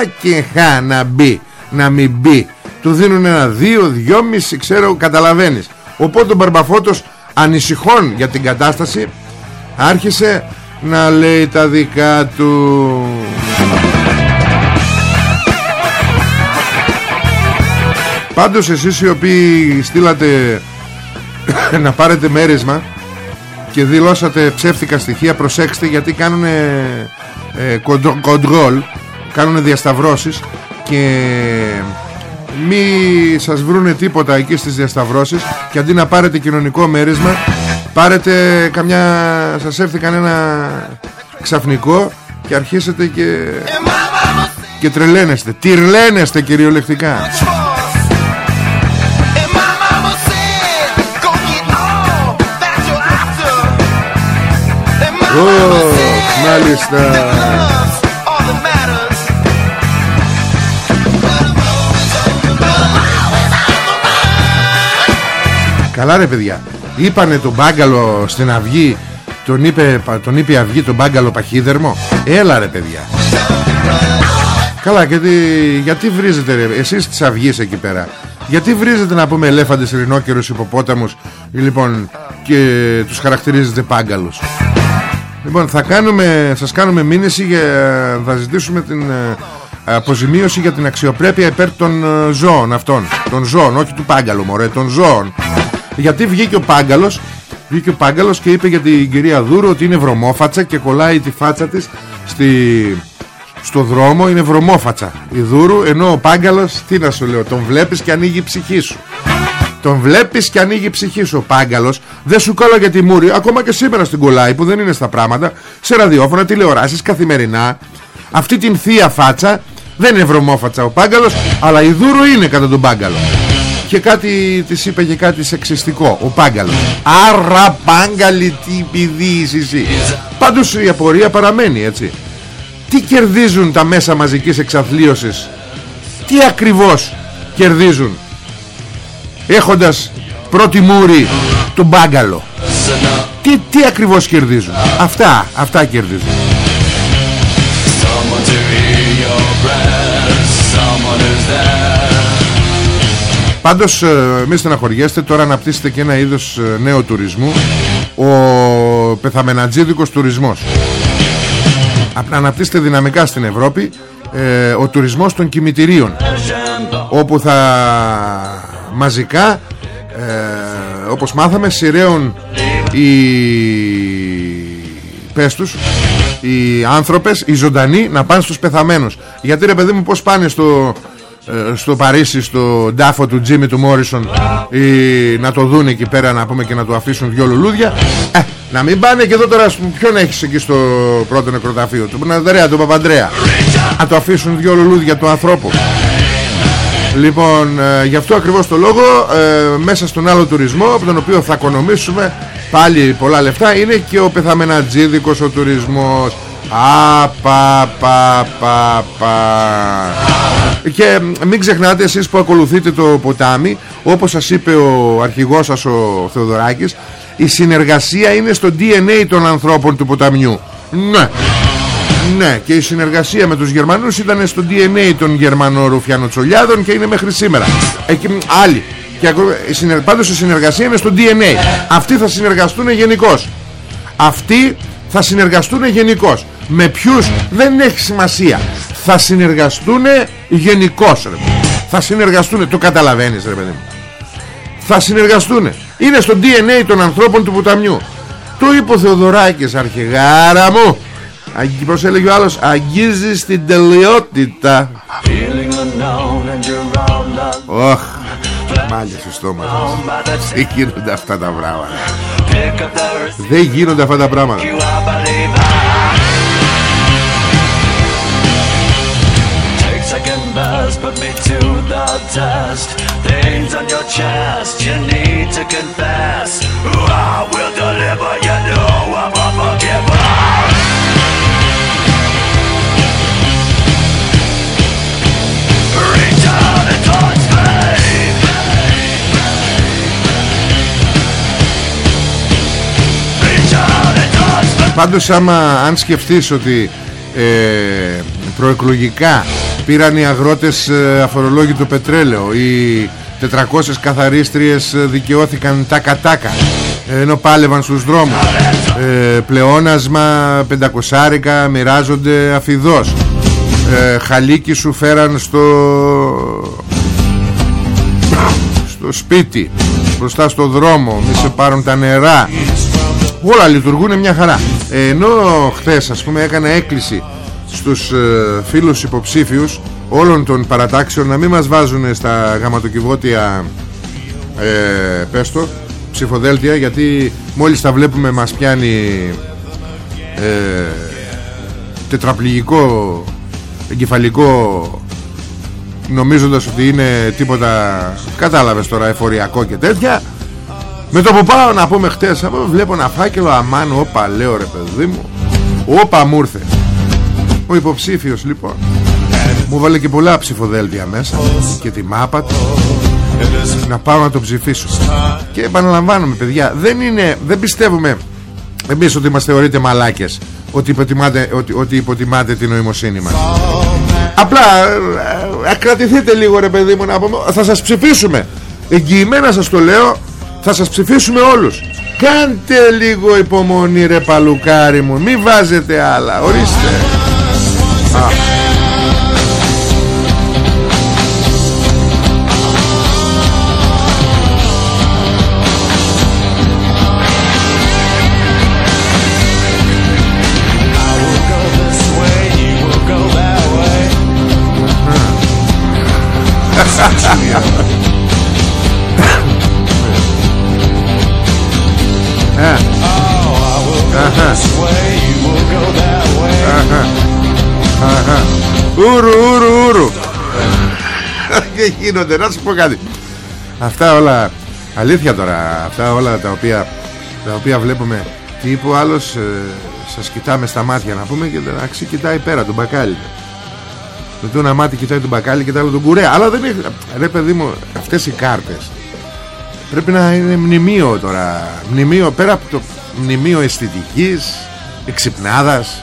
Speaker 2: άκεχα να μπει να μην μπει του δίνουν ένα δύο, δυόμιση ξέρω καταλαβαίνεις. Οπότε τον Μπαρμπαφώτος ανησυχών για την κατάσταση άρχισε να λέει τα δικά του. Πάντως εσείς οι οποίοι στείλατε να πάρετε μέρισμα και δηλώσατε ψεύτικα στοιχεία προσέξτε γιατί κάνουν ε, κοντρόλ κάνουν διασταυρώσεις και μη σας βρούνε τίποτα εκεί στις διασταυρώσεις και αντί να πάρετε κοινωνικό μέρισμα πάρετε καμιά σας έρθει κανένα ξαφνικό και αρχίσετε και και τρελαίνεστε. Τυρλαίνεστε κυριολεκτικά. Μάλιστα. Καλά ρε παιδιά Είπανε τον μπάγκαλο στην αυγή τον είπε, τον είπε η αυγή τον μπάγκαλο παχύδερμο. Έλα ρε παιδιά. Καλά γιατί, γιατί βρίζετε ρε Εσείς της αυγής εκεί πέρα. Γιατί βρίζετε να πούμε ελέφαντες, ρινόκερους, υποπόταμους Λοιπόν και τους χαρακτηρίζετε πάγκαλους. Λοιπόν θα κάνουμε, σας κάνουμε μήνυση για, Θα ζητήσουμε την ε, αποζημίωση για την αξιοπρέπεια υπέρ των ε, ζώων αυτών. Των ζώων, όχι του πάγκαλου μωρέ, των ζώων Γιατί βγήκε ο πάγκαλος Βγήκε ο πάγκαλος και είπε για την κυρία Δούρου ότι είναι βρωμόφατσα και κολλάει τη φάτσα της στη, στο δρόμο είναι βρωμόφατσα. Η Δούρου ενώ ο πάγκαλος τι να σου λέω τον βλέπεις και ανοίγει η ψυχή σου. Τον βλέπεις και ανοίγει η ψυχή σου Ο πάγκαλος. Δεν σου κόλλαγε τη μούρη Ακόμα και σήμερα στην κολλάει που δεν είναι στα πράγματα. Σε ραδιόφωνα, τηλεοράσεις, καθημερινά. Αυτή την θεία φάτσα Δεν είναι βρωμόφατσα ο πάγκαλος Αλλά η δούρο είναι κατά τον πάγκαλο Και κάτι της είπε και κάτι σεξιστικό Ο πάγκαλος. Άρα πάγκαλη τι πηδείς εσύ. Πάντως η απορία παραμένει έτσι. Τι κερδίζουν τα μέσα μαζικής εξαθλίωσης; Τι ακριβώς κερδίζουν; Έχοντας πρώτη μούρη τον μπάγκαλο τι, τι ακριβώς κερδίζουν; Αυτά, αυτά κερδίζουν Πάντως ε, μη στεναχωριέστε Τώρα αναπτύσσεται και ένα είδος ε, νέου τουρισμού. Ο πεθαμενατζίδικος τουρισμός. Αναπτύσσεται δυναμικά στην Ευρώπη ε, Ο τουρισμός των κημητηρίων Όπου θα μαζικά ε, όπως μάθαμε σειραίων οι πες τους οι άνθρωπες, οι ζωντανοί να πάνε στους πεθαμένους. Γιατί ρε παιδί μου πως πάνε στο, ε, στο Παρίσι στο ντάφο του Τζίμι του Μόρισον ή να το δουν εκεί πέρα να πούμε και να του αφήσουν δυο λουλούδια. Ε, να μην πάνε και εδώ τώρα ποιον έχεις εκεί στο πρώτο νεκροταφείο του Ναδρέα, του Παπαντρέα να του αφήσουν δυο λουλούδια του ανθρώπου. Λοιπόν, ε, γι' αυτό ακριβώς το λόγο ε, μέσα στον άλλο τουρισμό από τον οποίο θα οικονομήσουμε πάλι πολλά λεφτά είναι και ο πεθαμενατζίδικος ο τουρισμός. Α, πα, πα, πα, πα. Και μην ξεχνάτε εσείς που ακολουθείτε το ποτάμι όπως σας είπε ο αρχηγός σας ο Θεοδωράκης η συνεργασία είναι στο DNA των ανθρώπων του ποταμιού Ναι ναι, και η συνεργασία με τους Γερμανούς ήταν στο DNA των Γερμανο-Ρουφιανοτσολιάδων και είναι μέχρι σήμερα. Εκεί άλλοι. Και πάντως η συνεργασία είναι στο DNA. Αυτοί θα συνεργαστούν γενικώς. Αυτοί θα συνεργαστούν γενικώς. Με ποιους δεν έχει σημασία. Θα συνεργαστούν γενικώς. Θα συνεργαστούν. Το καταλαβαίνεις ρε παιδί μου. Θα συνεργαστούν. Είναι στο DNA των ανθρώπων του ποταμιού. Το είπε ο Θεοδωράκης αρχηγάρα μου Πώς έλεγε ο άλλος; Αγγίζει την τελειότητα Ωχ Μάλια στο στόμα Δεν γίνονται αυτά τα πράγματα Δεν γίνονται αυτά τα πράγματα past, άμα αν σκεφτείς ότι ε, προεκλογικά πήραν οι αγρότες ε, αφορολόγητο πετρέλαιο. Οι 400 καθαρίστριες ε, δικαιώθηκαν τάκα τάκα ενώ πάλευαν στους δρόμους. Ε, πλεόνασμα πεντακοσάρικα μοιράζονται αφιδός ε, χαλίκι σου φέραν στο στο σπίτι μπροστά στο δρόμο μη σε πάρουν τα νερά. Όλα λειτουργούν μια χαρά. Ε, ενώ χθες ας πούμε έκανα έκκληση στους ε, φίλους υποψήφιους όλων των παρατάξεων να μην μας βάζουν στα γαματοκιβώτια ε, πες το, ψηφοδέλτια γιατί μόλις τα βλέπουμε μας πιάνει ε, τετραπληγικό εγκεφαλικό νομίζοντας ότι είναι τίποτα κατάλαβες τώρα εφοριακό και τέτοια. Με το που πάω να πούμε χτες βλέπω ένα φάκελο αμάν όπα λέω ρε παιδί μου όπα μου ήρθε ο υποψήφιος λοιπόν. Μου βάλε και πολλά ψηφοδέλτια μέσα και τη μάπα του. Να πάω να το ψηφίσω. Και επαναλαμβάνομαι παιδιά δεν, είναι, δεν πιστεύουμε εμείς ότι μας θεωρείτε μαλάκες ότι υποτιμάτε, ότι, ότι υποτιμάτε την νοημοσύνη μας. Απλά ε, ακρατηθείτε λίγο ρε παιδί μου να πούμε, θα σας ψηφίσουμε. Εγγυημένα σας το λέω θα σας ψηφίσουμε όλους. Κάντε λίγο υπομονή ρε παλουκάρι μου μη βάζετε άλλα ορίστε Uh. Uh-huh.
Speaker 4: Oh, I will go uh-huh. this way, you will go that way.
Speaker 2: Uh-huh. Ούρου, ούρου, ούρου. Και γίνονται, να σου πω κάτι. Αυτά όλα, αλήθεια τώρα, αυτά όλα τα οποία, τα οποία βλέπουμε. Τι είπε ο άλλος, ε, σας κοιτάμε στα μάτια να πούμε και να κοιτάει πέρα τον μπακάλι. Με το ένα μάτι κοιτάει τον μπακάλι και το άλλο τον κουρέα. Αλλά δεν έχει, ρε παιδί μου, αυτές οι κάρτες πρέπει να είναι μνημείο τώρα. Μνημείο, πέρα από το μνημείο αισθητικής, εξυπνάδας,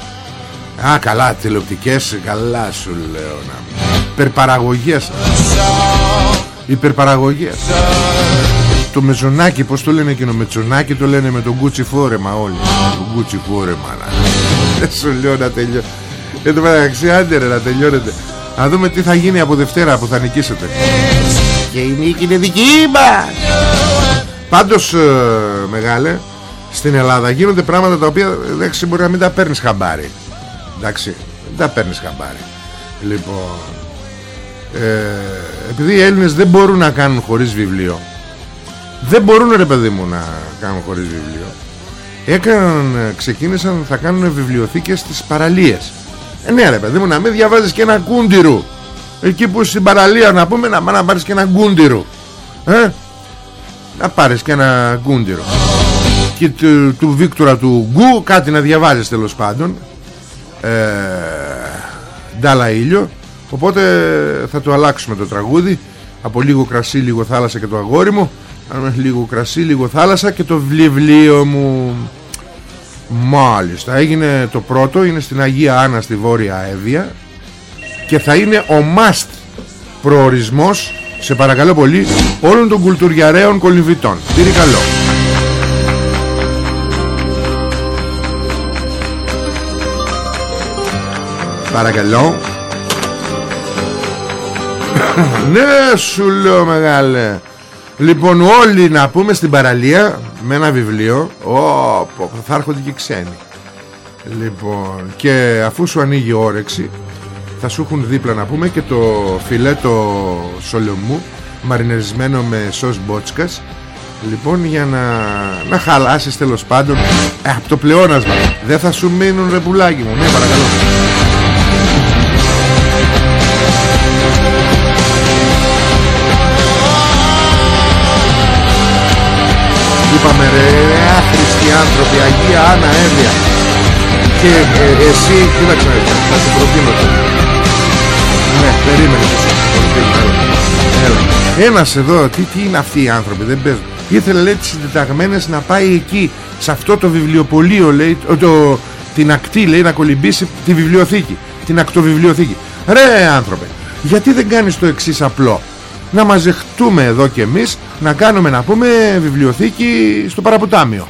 Speaker 2: Α καλά τηλεοπτικές Καλά σου λέω να Υπερπαραγωγές. Υπερπαραγωγές. Το μεζονάκι πως το λένε εκείνο Μετσονάκι το λένε με τον κούτσι φόρεμα όλοι. Με τον κούτσι φόρεμα Δεν σου λέω να τελειώσει Εν τω μεταξύ άντε ρε να τελειώνετε. Να δούμε τι θα γίνει από Δευτέρα που θα νικήσετε. Και η νίκη είναι δική μας. Πάντως ε, μεγάλε Στην Ελλάδα γίνονται πράγματα τα οποία δεν μπορεί να μην τα παίρνεις χαμπάρι εντάξει δεν τα παίρνεις χαμπάρι. Λοιπόν ε, επειδή οι Έλληνες δεν μπορούν να κάνουν χωρίς βιβλίο δεν μπορούν ρε παιδί μου να κάνουν χωρίς βιβλίο έκαναν, ξεκίνησαν θα κάνουν βιβλιοθήκες στις παραλίες. Ε, ναι ρε παιδί μου να μην διαβάζεις και ένα κούντιρου. Εκεί που στην παραλία να πούμε να, να πάρεις και ένα κούντιρου. Ε; να πάρεις και ένα κούντιρο και του, του Βίκτορα του Γκου κάτι να διαβάζεις τέλος πάντων ε, ντάλα ήλιο. Οπότε θα το αλλάξουμε το τραγούδι. Από λίγο κρασί λίγο θάλασσα και το αγόρι μου. Λίγο κρασί λίγο θάλασσα και το βιβλίο μου. Μάλιστα έγινε το πρώτο είναι στην Αγία Άννα στη Βόρεια Εύβοια. Και θα είναι ο must προορισμός σε παρακαλώ πολύ όλων των κουλτουριαρέων κολυμβητών. Κύριε καλό Παρακαλώ. Ναι σου λέω μεγάλε. Λοιπόν όλοι να πούμε στην παραλία Με ένα βιβλίο. Ω, Θα έρχονται και ξένοι. Λοιπόν Και αφού σου ανοίγει όρεξη Θα σου έχουν δίπλα να πούμε Και το φιλέτο σολομού Μαρινερισμένο με σως μπότσκας. Λοιπόν για να, να χαλάσεις τέλος πάντων. Ε, Από το πλεόνασμα. Δεν θα σου μείνουν ρε πουλάκι μου. Ναι παρακαλώ ρε. Άχρηστοι άνθρωποι Αγία Άννα Εύβοια και ε, εσύ κοίταξε θα σου προτείνω ναι περίμενε έλα. Έλα. ένας εδώ τι, τι είναι αυτοί οι άνθρωποι δεν παίζουν. Ήθελε λέει τις συντεταγμένες να πάει εκεί σε αυτό το βιβλιοπωλείο λέει το, την ακτή λέει να κολυμπήσει τη βιβλιοθήκη την ακτοβιβλιοθήκη. Ρε άνθρωπε γιατί δεν κάνεις το εξής απλό; Να μαζεχτούμε εδώ και εμείς να κάνουμε να πούμε βιβλιοθήκη στο παραποτάμιο.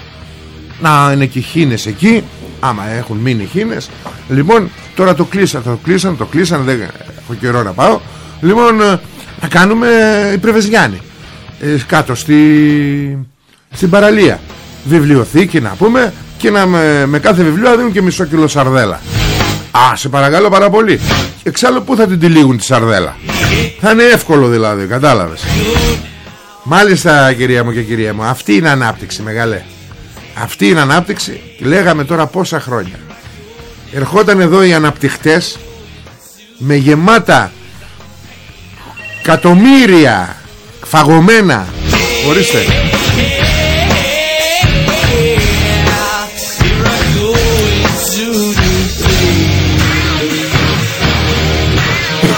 Speaker 2: Να είναι και χίνες εκεί άμα έχουν μείνει χίνες. Λοιπόν τώρα το κλείσαν το κλείσαν το κλείσαν δεν έχω καιρό να πάω. Λοιπόν ε, να κάνουμε η Πρεβεζιάννη ε, κάτω στη, στην παραλία. Βιβλιοθήκη να πούμε και να με, με κάθε βιβλίο να δίνουν και μισό κιλό σαρδέλα. Α, σε παρακαλώ πάρα πολύ. Εξάλλου πού θα την τυλίγουν τη σαρδέλα; Θα είναι εύκολο δηλαδή, κατάλαβες. Μάλιστα κυρία μου και κυρία μου Αυτή είναι ανάπτυξη μεγάλε. Αυτή είναι ανάπτυξη Λέγαμε τώρα πόσα χρόνια. Ερχόταν εδώ οι αναπτυχτές Με γεμάτα Κατομμύρια Φαγωμένα. Ορίστε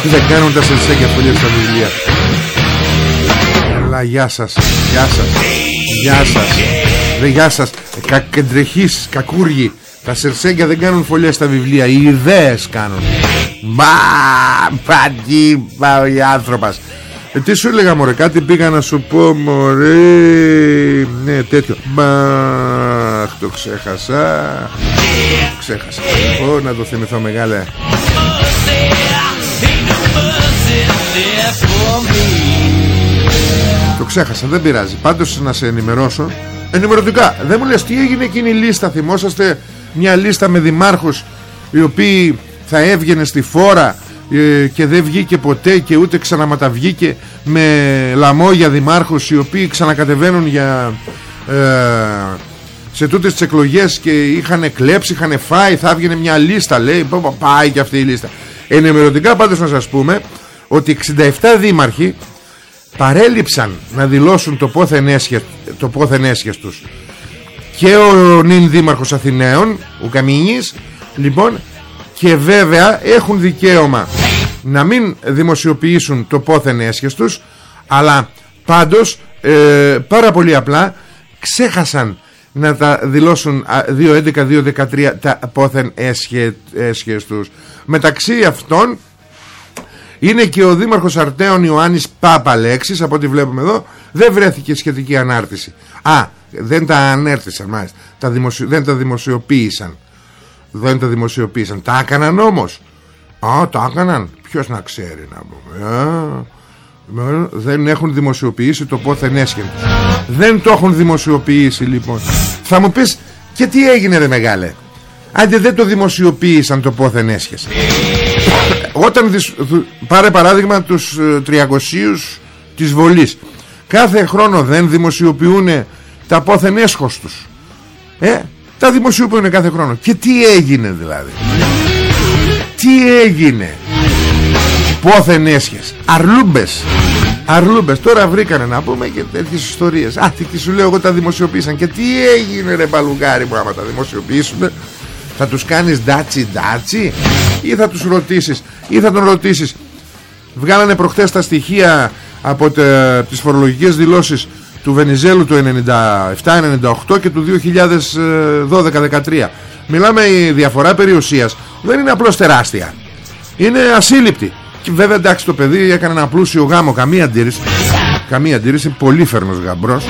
Speaker 2: Δεν κάνουν τα σερσέκια πολύ στα βιβλία. Αλλά γεια σας. Γεια σας. Γεια σας. Δεν γεια σας. Κα, Κεντρεχείς Κακούργοι. Τα σερσέκια δεν κάνουν φωλιές στα βιβλία. Οι ιδέες κάνουν. Μπα Παντή Ο άνθρωπος. Ε, τι σου έλεγα μωρέ Κάτι πήγα να σου πω μωρέ. Ναι τέτοιο. Μπαχ το ξέχασα. Ξέχασα. Ω να το θυμηθώ μεγάλε το ξέχασα δεν πειράζει Πάντως να σε ενημερώσω Ενημερωτικά δεν μου λες τι έγινε εκείνη η λίστα Θυμόσαστε μια λίστα με δημάρχους Οι οποίοι θα έβγαινε στη φόρα ε, Και δεν βγήκε ποτέ Και ούτε ξαναματαβγήκε Με λαμόγια δημάρχους Οι οποίοι ξανακατεβαίνουν για ε, σε τούτες τις εκλογές και είχαν κλέψει, είχαν φάει, θα έβγαινε μια λίστα λέει, πάει και αυτή η λίστα. Ενημερωτικά πάντως να σας πούμε ότι 67 δήμαρχοι παρέλειψαν να δηλώσουν το πόθεν έσχες, το πόθεν έσχες τους. Και ο νυν δήμαρχος Αθηναίων ο Καμίνης λοιπόν και βέβαια έχουν δικαίωμα να μην δημοσιοποιήσουν το πόθεν έσχες τους αλλά πάντως ε, πάρα πολύ απλά ξέχασαν να τα δηλώσουν 2.11-2.13 τα πόθεν έσχες τους. Μεταξύ αυτών είναι και ο Δήμαρχος Αρτέων Ιωάννης Παπαλέξης Από ό,τι βλέπουμε εδώ. Δεν βρέθηκε σχετική ανάρτηση. Α, δεν τα ανέρτησαν μάλιστα. Τα Δεν τα δημοσιοποίησαν. Δεν τα δημοσιοποίησαν. Τα έκαναν όμως. Α, τα έκαναν. Ποιος να ξέρει να πούμε Α, Δεν έχουν δημοσιοποιήσει το πόθεν έσχεν Δεν το έχουν δημοσιοποιήσει λοιπόν. Θα μου πεις και τι έγινε ρε μεγάλε; Άντε δεν το δημοσιοποίησαν το πόθεν έσχεσαι όταν δυσ... πάρε παράδειγμα τους 300 ε, της Βολής. Κάθε χρόνο δεν δημοσιοποιούν τα πόθεν έσχος τους. Ε, τα δημοσιοποιούν κάθε χρόνο. Και τι έγινε δηλαδή; Τι έγινε; Πόθεν έσχες. Αρλούμπες. Αρλούμπες. Τώρα βρήκανε να πούμε και τέτοιες ιστορίες. Α τι, σου λέω εγώ τα δημοσιοποίησαν. Και τι έγινε ρε παλικάρι μου άμα τα δημοσιοποιήσουν θα τους κάνεις ντάτσι ντάτσι; Ή θα τους ρωτήσεις ή θα τον ρωτήσεις. Βγάλανε προχτές τα στοιχεία από τε, τις φορολογικές δηλώσεις του Βενιζέλου του 97-98 και του 2012-13 μιλάμε η διαφορά περιουσίας δεν είναι απλώς τεράστια. Είναι ασύλληπτη. Και βέβαια εντάξει το παιδί έκανε ένα πλούσιο γάμο. Καμία αντίρρηση. Καμία αντίρρηση. Πολύ φέρνος γαμπρός.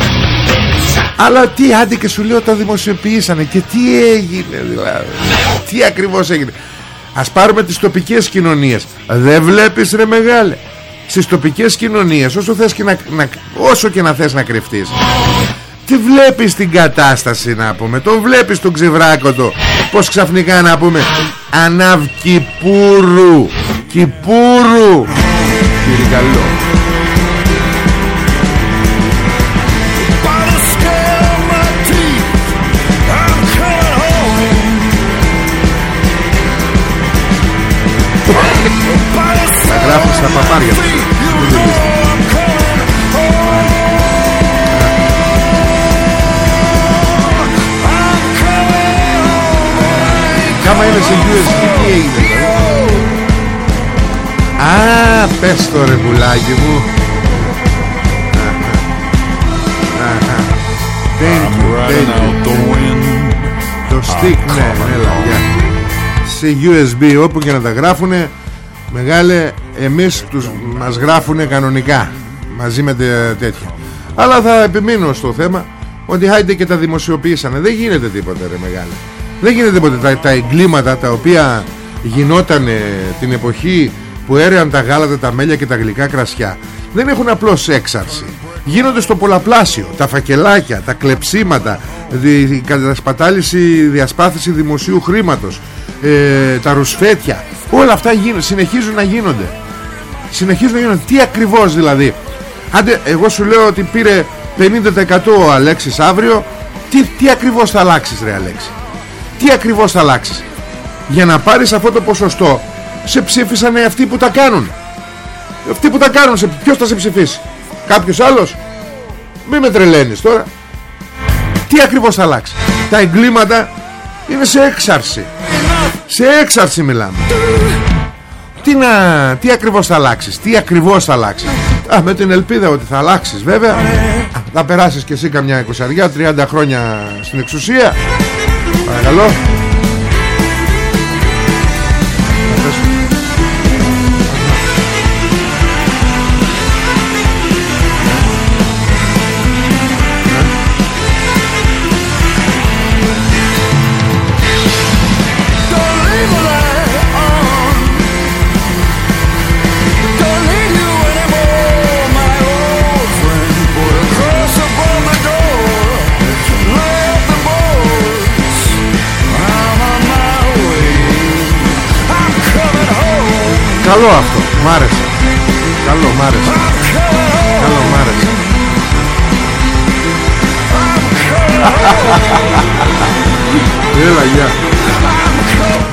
Speaker 2: Αλλά τι άντε και σου λέω τα δημοσιοποιήσανε. Και τι έγινε δηλαδή. Τι ακριβώς έγινε Ας πάρουμε τις τοπικές κοινωνίες. Δεν βλέπεις ρε μεγάλε. Στις τοπικές κοινωνίες όσο, θες και να, να, όσο και να θες να κρυφτείς Τι βλέπεις την κατάσταση να πούμε; Τον βλέπεις τον ξεβράκωτο Πως ξαφνικά να πούμε Ανάβ Κυπουρού Κυπουρού Κύριε καλό στα παπάρια τους Κάμα είναι σε USB τι έγινε δηλαδή Α, πες το ρε πουλάκι μου Αχα. Αχα. Το stick ναι, έλα, Σε USB όπου και να τα γράφουνε Μεγάλε εμείς τους, μας γράφουνε κανονικά Μαζί με τέτοια Αλλά θα επιμείνω στο θέμα Ότι άιντε και τα δημοσιοποιήσανε Δεν γίνεται τίποτα ρε μεγάλε. Δεν γίνεται τίποτα. Τα, τα εγκλήματα τα οποία γινόταν την εποχή που έρεαν τα γάλατα, τα μέλια και τα γλυκά κρασιά δεν έχουν απλώς έξαρση. Γίνονται στο πολλαπλάσιο. Τα φακελάκια, τα κλεψίματα η κατασπατάληση, διασπάθηση δημοσίου χρήματος ε, τα ρουσφέτια όλα αυτά γίνουν, συνεχίζουν να γίνονται συνεχίζουν να γίνονται τι ακριβώς δηλαδή. Άντε, εγώ σου λέω ότι πήρε 50% ο Αλέξης αύριο. Τι, τι ακριβώς θα αλλάξεις ρε Αλέξη; Τι ακριβώς θα αλλάξεις; Για να πάρεις αυτό το ποσοστό σε ψήφισαν αυτοί που τα κάνουν. Αυτοί που τα κάνουν σε, ποιος θα σε ψηφίσει; Κάποιος άλλος; Μην με τρελαίνεις τώρα. Τι ακριβώς θα αλλάξεις; Τα εγκλήματα είναι σε έξαρση. Σε έξαρση μιλάμε τι, να, τι ακριβώς θα αλλάξεις τι ακριβώς θα αλλάξεις. Α, με την ελπίδα ότι θα αλλάξεις βέβαια. Θα περάσεις και εσύ καμιά εικοσαριά 30 χρόνια στην εξουσία. Παρακαλώ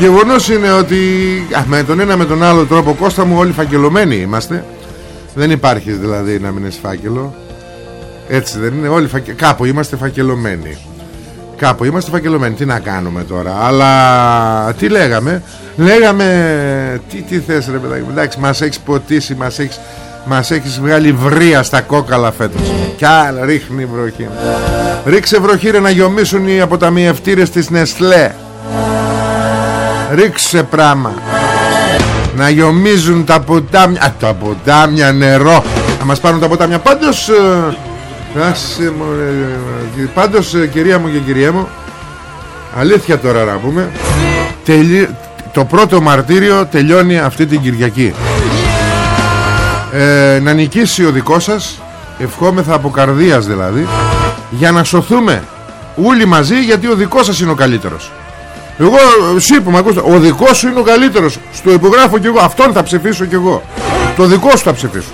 Speaker 2: Γεγονός είναι ότι α, με τον ένα με τον άλλο τρόπο Κώστα μου όλοι φακελωμένοι είμαστε. Δεν υπάρχει δηλαδή να μην είσαι φάκελο. Έτσι δεν είναι όλοι φακε... Κάπου είμαστε φακελωμένοι. Κάπου είμαστε φακελωμένοι. Τι να κάνουμε τώρα Αλλά τι λέγαμε; Λέγαμε Τι, τι θες ρε παιδάκι Εντάξει μας έχεις ποτίσει Μας έχεις, μας έχεις βγάλει βρία στα κόκαλα φέτος. Κι άλλα ρίχνει βροχή. Ρίξε βροχή ρε να γιομίσουν οι αποταμιευτήρες της Νεσλέ Ρίξε πράμα. Να γιομίζουν τα ποτάμια. Α, τα ποτάμια νερό. Να μας πάρουν τα ποτάμια. Πάντως ε, Άσε μου, Πάντως ε, κυρία μου και κυρία μου Αλήθεια τώρα να πούμε Το πρώτο μαρτύριο τελειώνει αυτή την Κυριακή. Ε, Να νικήσει ο δικός σας Ευχόμεθα από καρδίας δηλαδή Για να σωθούμε Όλοι μαζί γιατί ο δικός σας είναι ο καλύτερος Εγώ εσύ που με ακούστε Ο δικός σου είναι ο καλύτερος. Στο υπογράφω κι εγώ Αυτόν θα ψηφίσω κι εγώ. Το δικό σου θα ψηφίσω.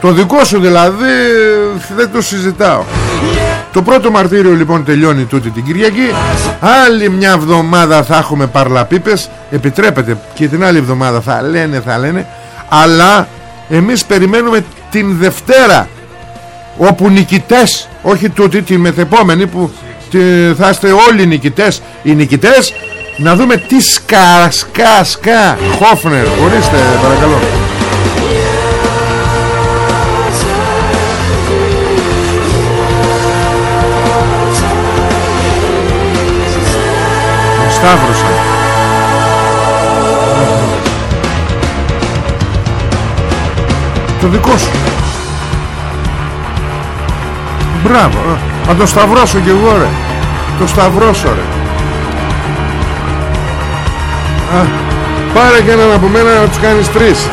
Speaker 2: Το δικό σου δηλαδή δεν το συζητάω. Το πρώτο μαρτύριο λοιπόν τελειώνει τούτη την Κυριακή. Άλλη μια εβδομάδα θα έχουμε παρλαπίπες. Επιτρέπεται και την άλλη εβδομάδα θα λένε θα λένε. Αλλά εμείς περιμένουμε την Δευτέρα Όπου νικητές Όχι τούτη τη μεθεπόμενη που θα είστε όλοι νικητές Οι νικητές να δούμε τι σκά σκά σκά. Χόφνερ ορίστε παρακαλώ. Σταύρωσαν. Το δικό σου. Μπράβο Να το σταυρώσω κι εγώ ρε. Το σταυρώσω ρε. Α, Πάρε και έναν από μένα να τους κάνεις τρεις.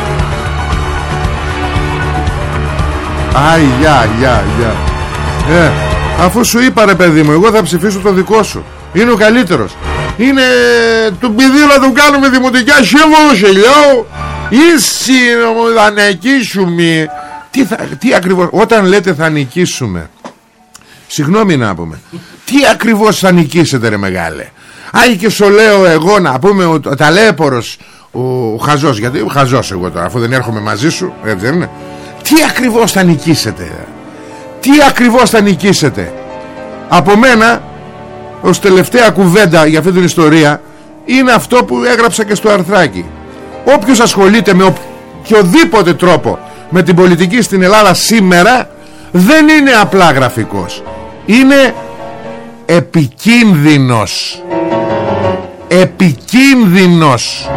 Speaker 2: Αϊ γεια γεια γεια. Ε, Αφού σου είπα ρε παιδί μου Εγώ θα ψηφίσω το δικό σου. Είναι ο καλύτερος. Είναι του πηδίου να του κάνουμε δημοτικά σε λέω Ήσυ θα νικήσουμε. Τι, θα, τι ακριβώς όταν λέτε θα νικήσουμε Συγγνώμη να πούμε. Τι ακριβώς θα νικήσετε ρε μεγάλε. Άει και σου λέω εγώ να πούμε ο, ο ταλέπορος ο, ο Χαζός. Γιατί ο Χαζός εγώ τώρα αφού δεν έρχομαι μαζί σου Έτσι δεν είναι. Τι ακριβώς θα νικήσετε Τι ακριβώς θα νικήσετε. Από μένα ως τελευταία κουβέντα για αυτή την ιστορία είναι αυτό που έγραψα και στο αρθράκι. Όποιος ασχολείται με οποιοδήποτε τρόπο με την πολιτική στην Ελλάδα σήμερα δεν είναι απλά γραφικός είναι επικίνδυνος. Επικίνδυνος.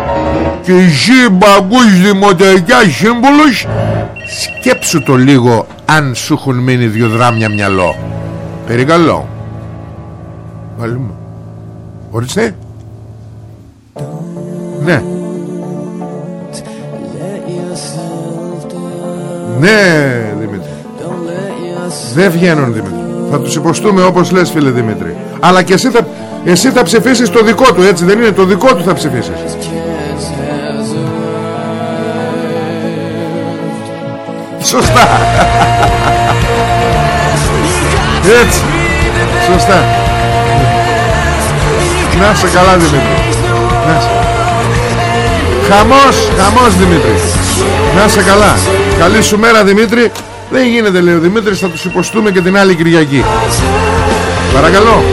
Speaker 2: Και εσύ μπαγκούς δημοτικά σύμβουλος σκέψου το λίγο αν σου έχουν μείνει δυο δράμια μυαλό. Περικαλώ Βάλουμε Ορίστε Ναι; Ναι. Δημήτρη. Δεν βγαίνουν Δημήτρη Θα τους υποστούμε όπως λες φίλε Δημήτρη. Αλλά και εσύ θα, εσύ θα ψηφίσεις το δικό του έτσι δεν είναι; Το δικό του θα ψηφίσεις. Σωστά. Έτσι. Σωστά. Να σε καλά Δημήτρη. Να σε Χαμός, χαμός Δημήτρη. Να σε καλά. Καλή σου μέρα Δημήτρη Δεν γίνεται λέει ο Δημήτρης Θα τους υποστούμε και την άλλη Κυριακή. Παρακαλώ.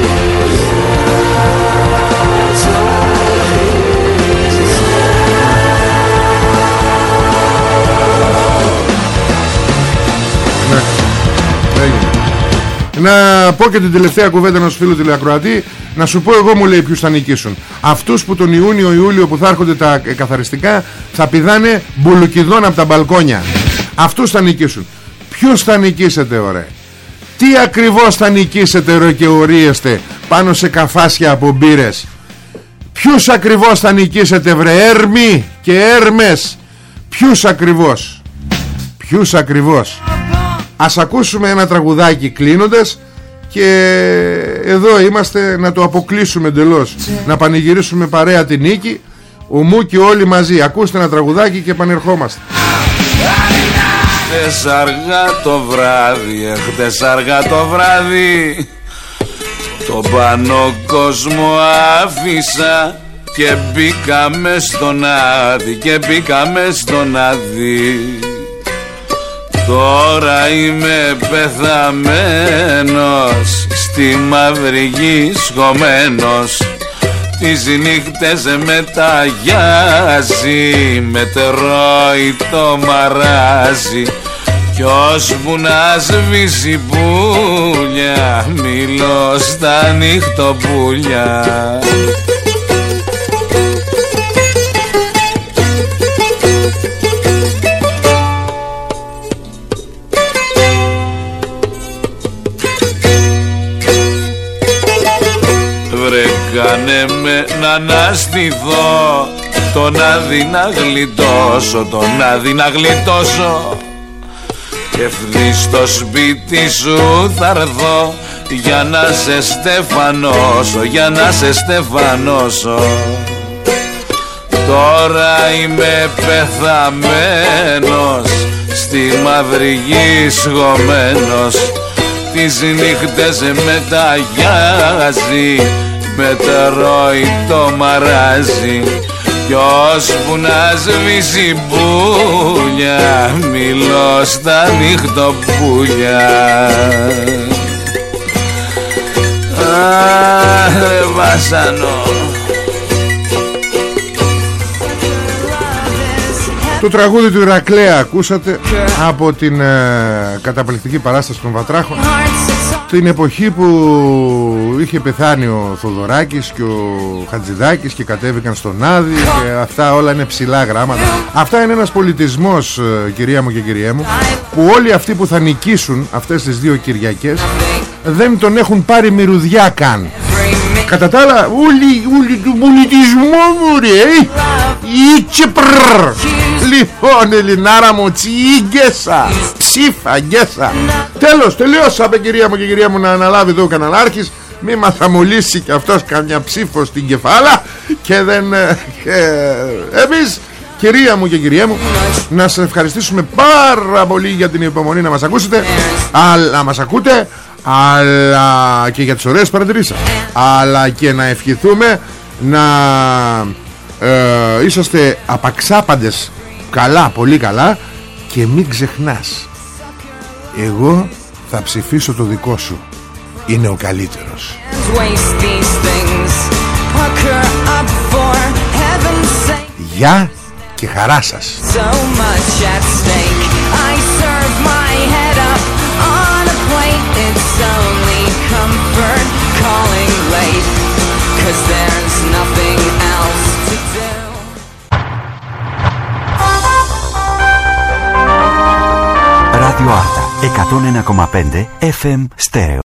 Speaker 2: Να πω και την τελευταία κουβέντα ενός φίλου τηλεακροατή. Να σου πω εγώ μου λέει ποιους θα νικήσουν. Αυτούς που τον Ιούνιο-Ιούλιο που θα έρχονται τα καθαριστικά Θα πηδάνε μπουλουκιδών από τα μπαλκόνια. Αυτούς θα νικήσουν Ποιους θα νικήσετε ωραία; Τι ακριβώς θα νικήσετε ρε και ορίεστε Πάνω σε καφάσια από μπύρες; Ποιους ακριβώς θα νικήσετε βρε Έρμη και Έρμες; Ποιους ακριβώς; Ποιους ακριβώς; Ας ακούσουμε ένα τραγουδάκι κλείνοντας και εδώ είμαστε να το αποκλείσουμε εντελώς. Να πανηγυρίσουμε παρέα την νίκη Ο Μου και όλοι μαζί Ακούστε ένα τραγουδάκι και επανερχόμαστε
Speaker 5: Χτες αργά το βράδυ Χτες αργά το βράδυ. Το πάνω κόσμο άφησα Και μπήκαμε στον άδει Και μπήκαμε στον άδει Τώρα είμαι πεθαμένος Στη μαύρη γη σχωμένος Τις νύχτες μεταγιάζει Με τρώει το μαράζι. Κι ώσπου να σβήσει πουλια Μιλώ στα νύχτοπούλια Κάνε με να αναστηθώ. Τον άδει να γλιτώσω Τον άδει να γλιτώσω. Και ευθύς στο σπίτι σου θα έρθω Για να σε στεφανώσω Για να σε στεφανώσω. Τώρα είμαι πεθαμένος Στη μαύρη γη σγωμένος. Τις νύχτες μεταγιάζει με τρώει το μαράζι. Κι ώσπου να σβήσει μπουλια μιλώ στα νύχτοπούλια Αχ, βάσανο.
Speaker 2: Το τραγούδι του Ηρακλέα ακούσατε από την ε, καταπληκτική παράσταση των Βατράχων. Την εποχή που είχε πεθάνει ο Θοδωράκης και ο Χατζηδάκης και κατέβηκαν στον Άδη και αυτά όλα είναι ψηλά γράμματα. Αυτά είναι ένας πολιτισμός ε, κυρία μου και κυρία μου που όλοι αυτοί που θα νικήσουν αυτές τις δύο Κυριακές δεν τον έχουν πάρει μυρουδιά καν. Κατά τα άλλα όλοι, όλοι του πολιτισμού μου ρε Ιτσιπρρ Λοιπόν Ελληνάρα μου τσίγκεσα Ψήφα γκέσα. Τέλος τελειώσαμε κυρία μου και κυρία μου να αναλάβει εδώ ο καναλάρχης μη μας αμολύσει και αυτός καμιά ψήφο στην κεφάλα Και δεν ε, Εμείς κυρία μου και κυρία μου Να σας ευχαριστήσουμε πάρα πολύ για την υπομονή να μας ακούσετε Αλλά μας ακούτε Αλλά και για τις ωραίες παρατηρήσεις Αλλά και να ευχηθούμε Να ε, είσαστε απαξάπαντες καλά, πολύ καλά και μην ξεχνάς εγώ θα ψηφίσω το δικό σου είναι ο καλύτερος. Γεια και χαρά σας. Radio
Speaker 1: Arta 101,5 FM Stereo.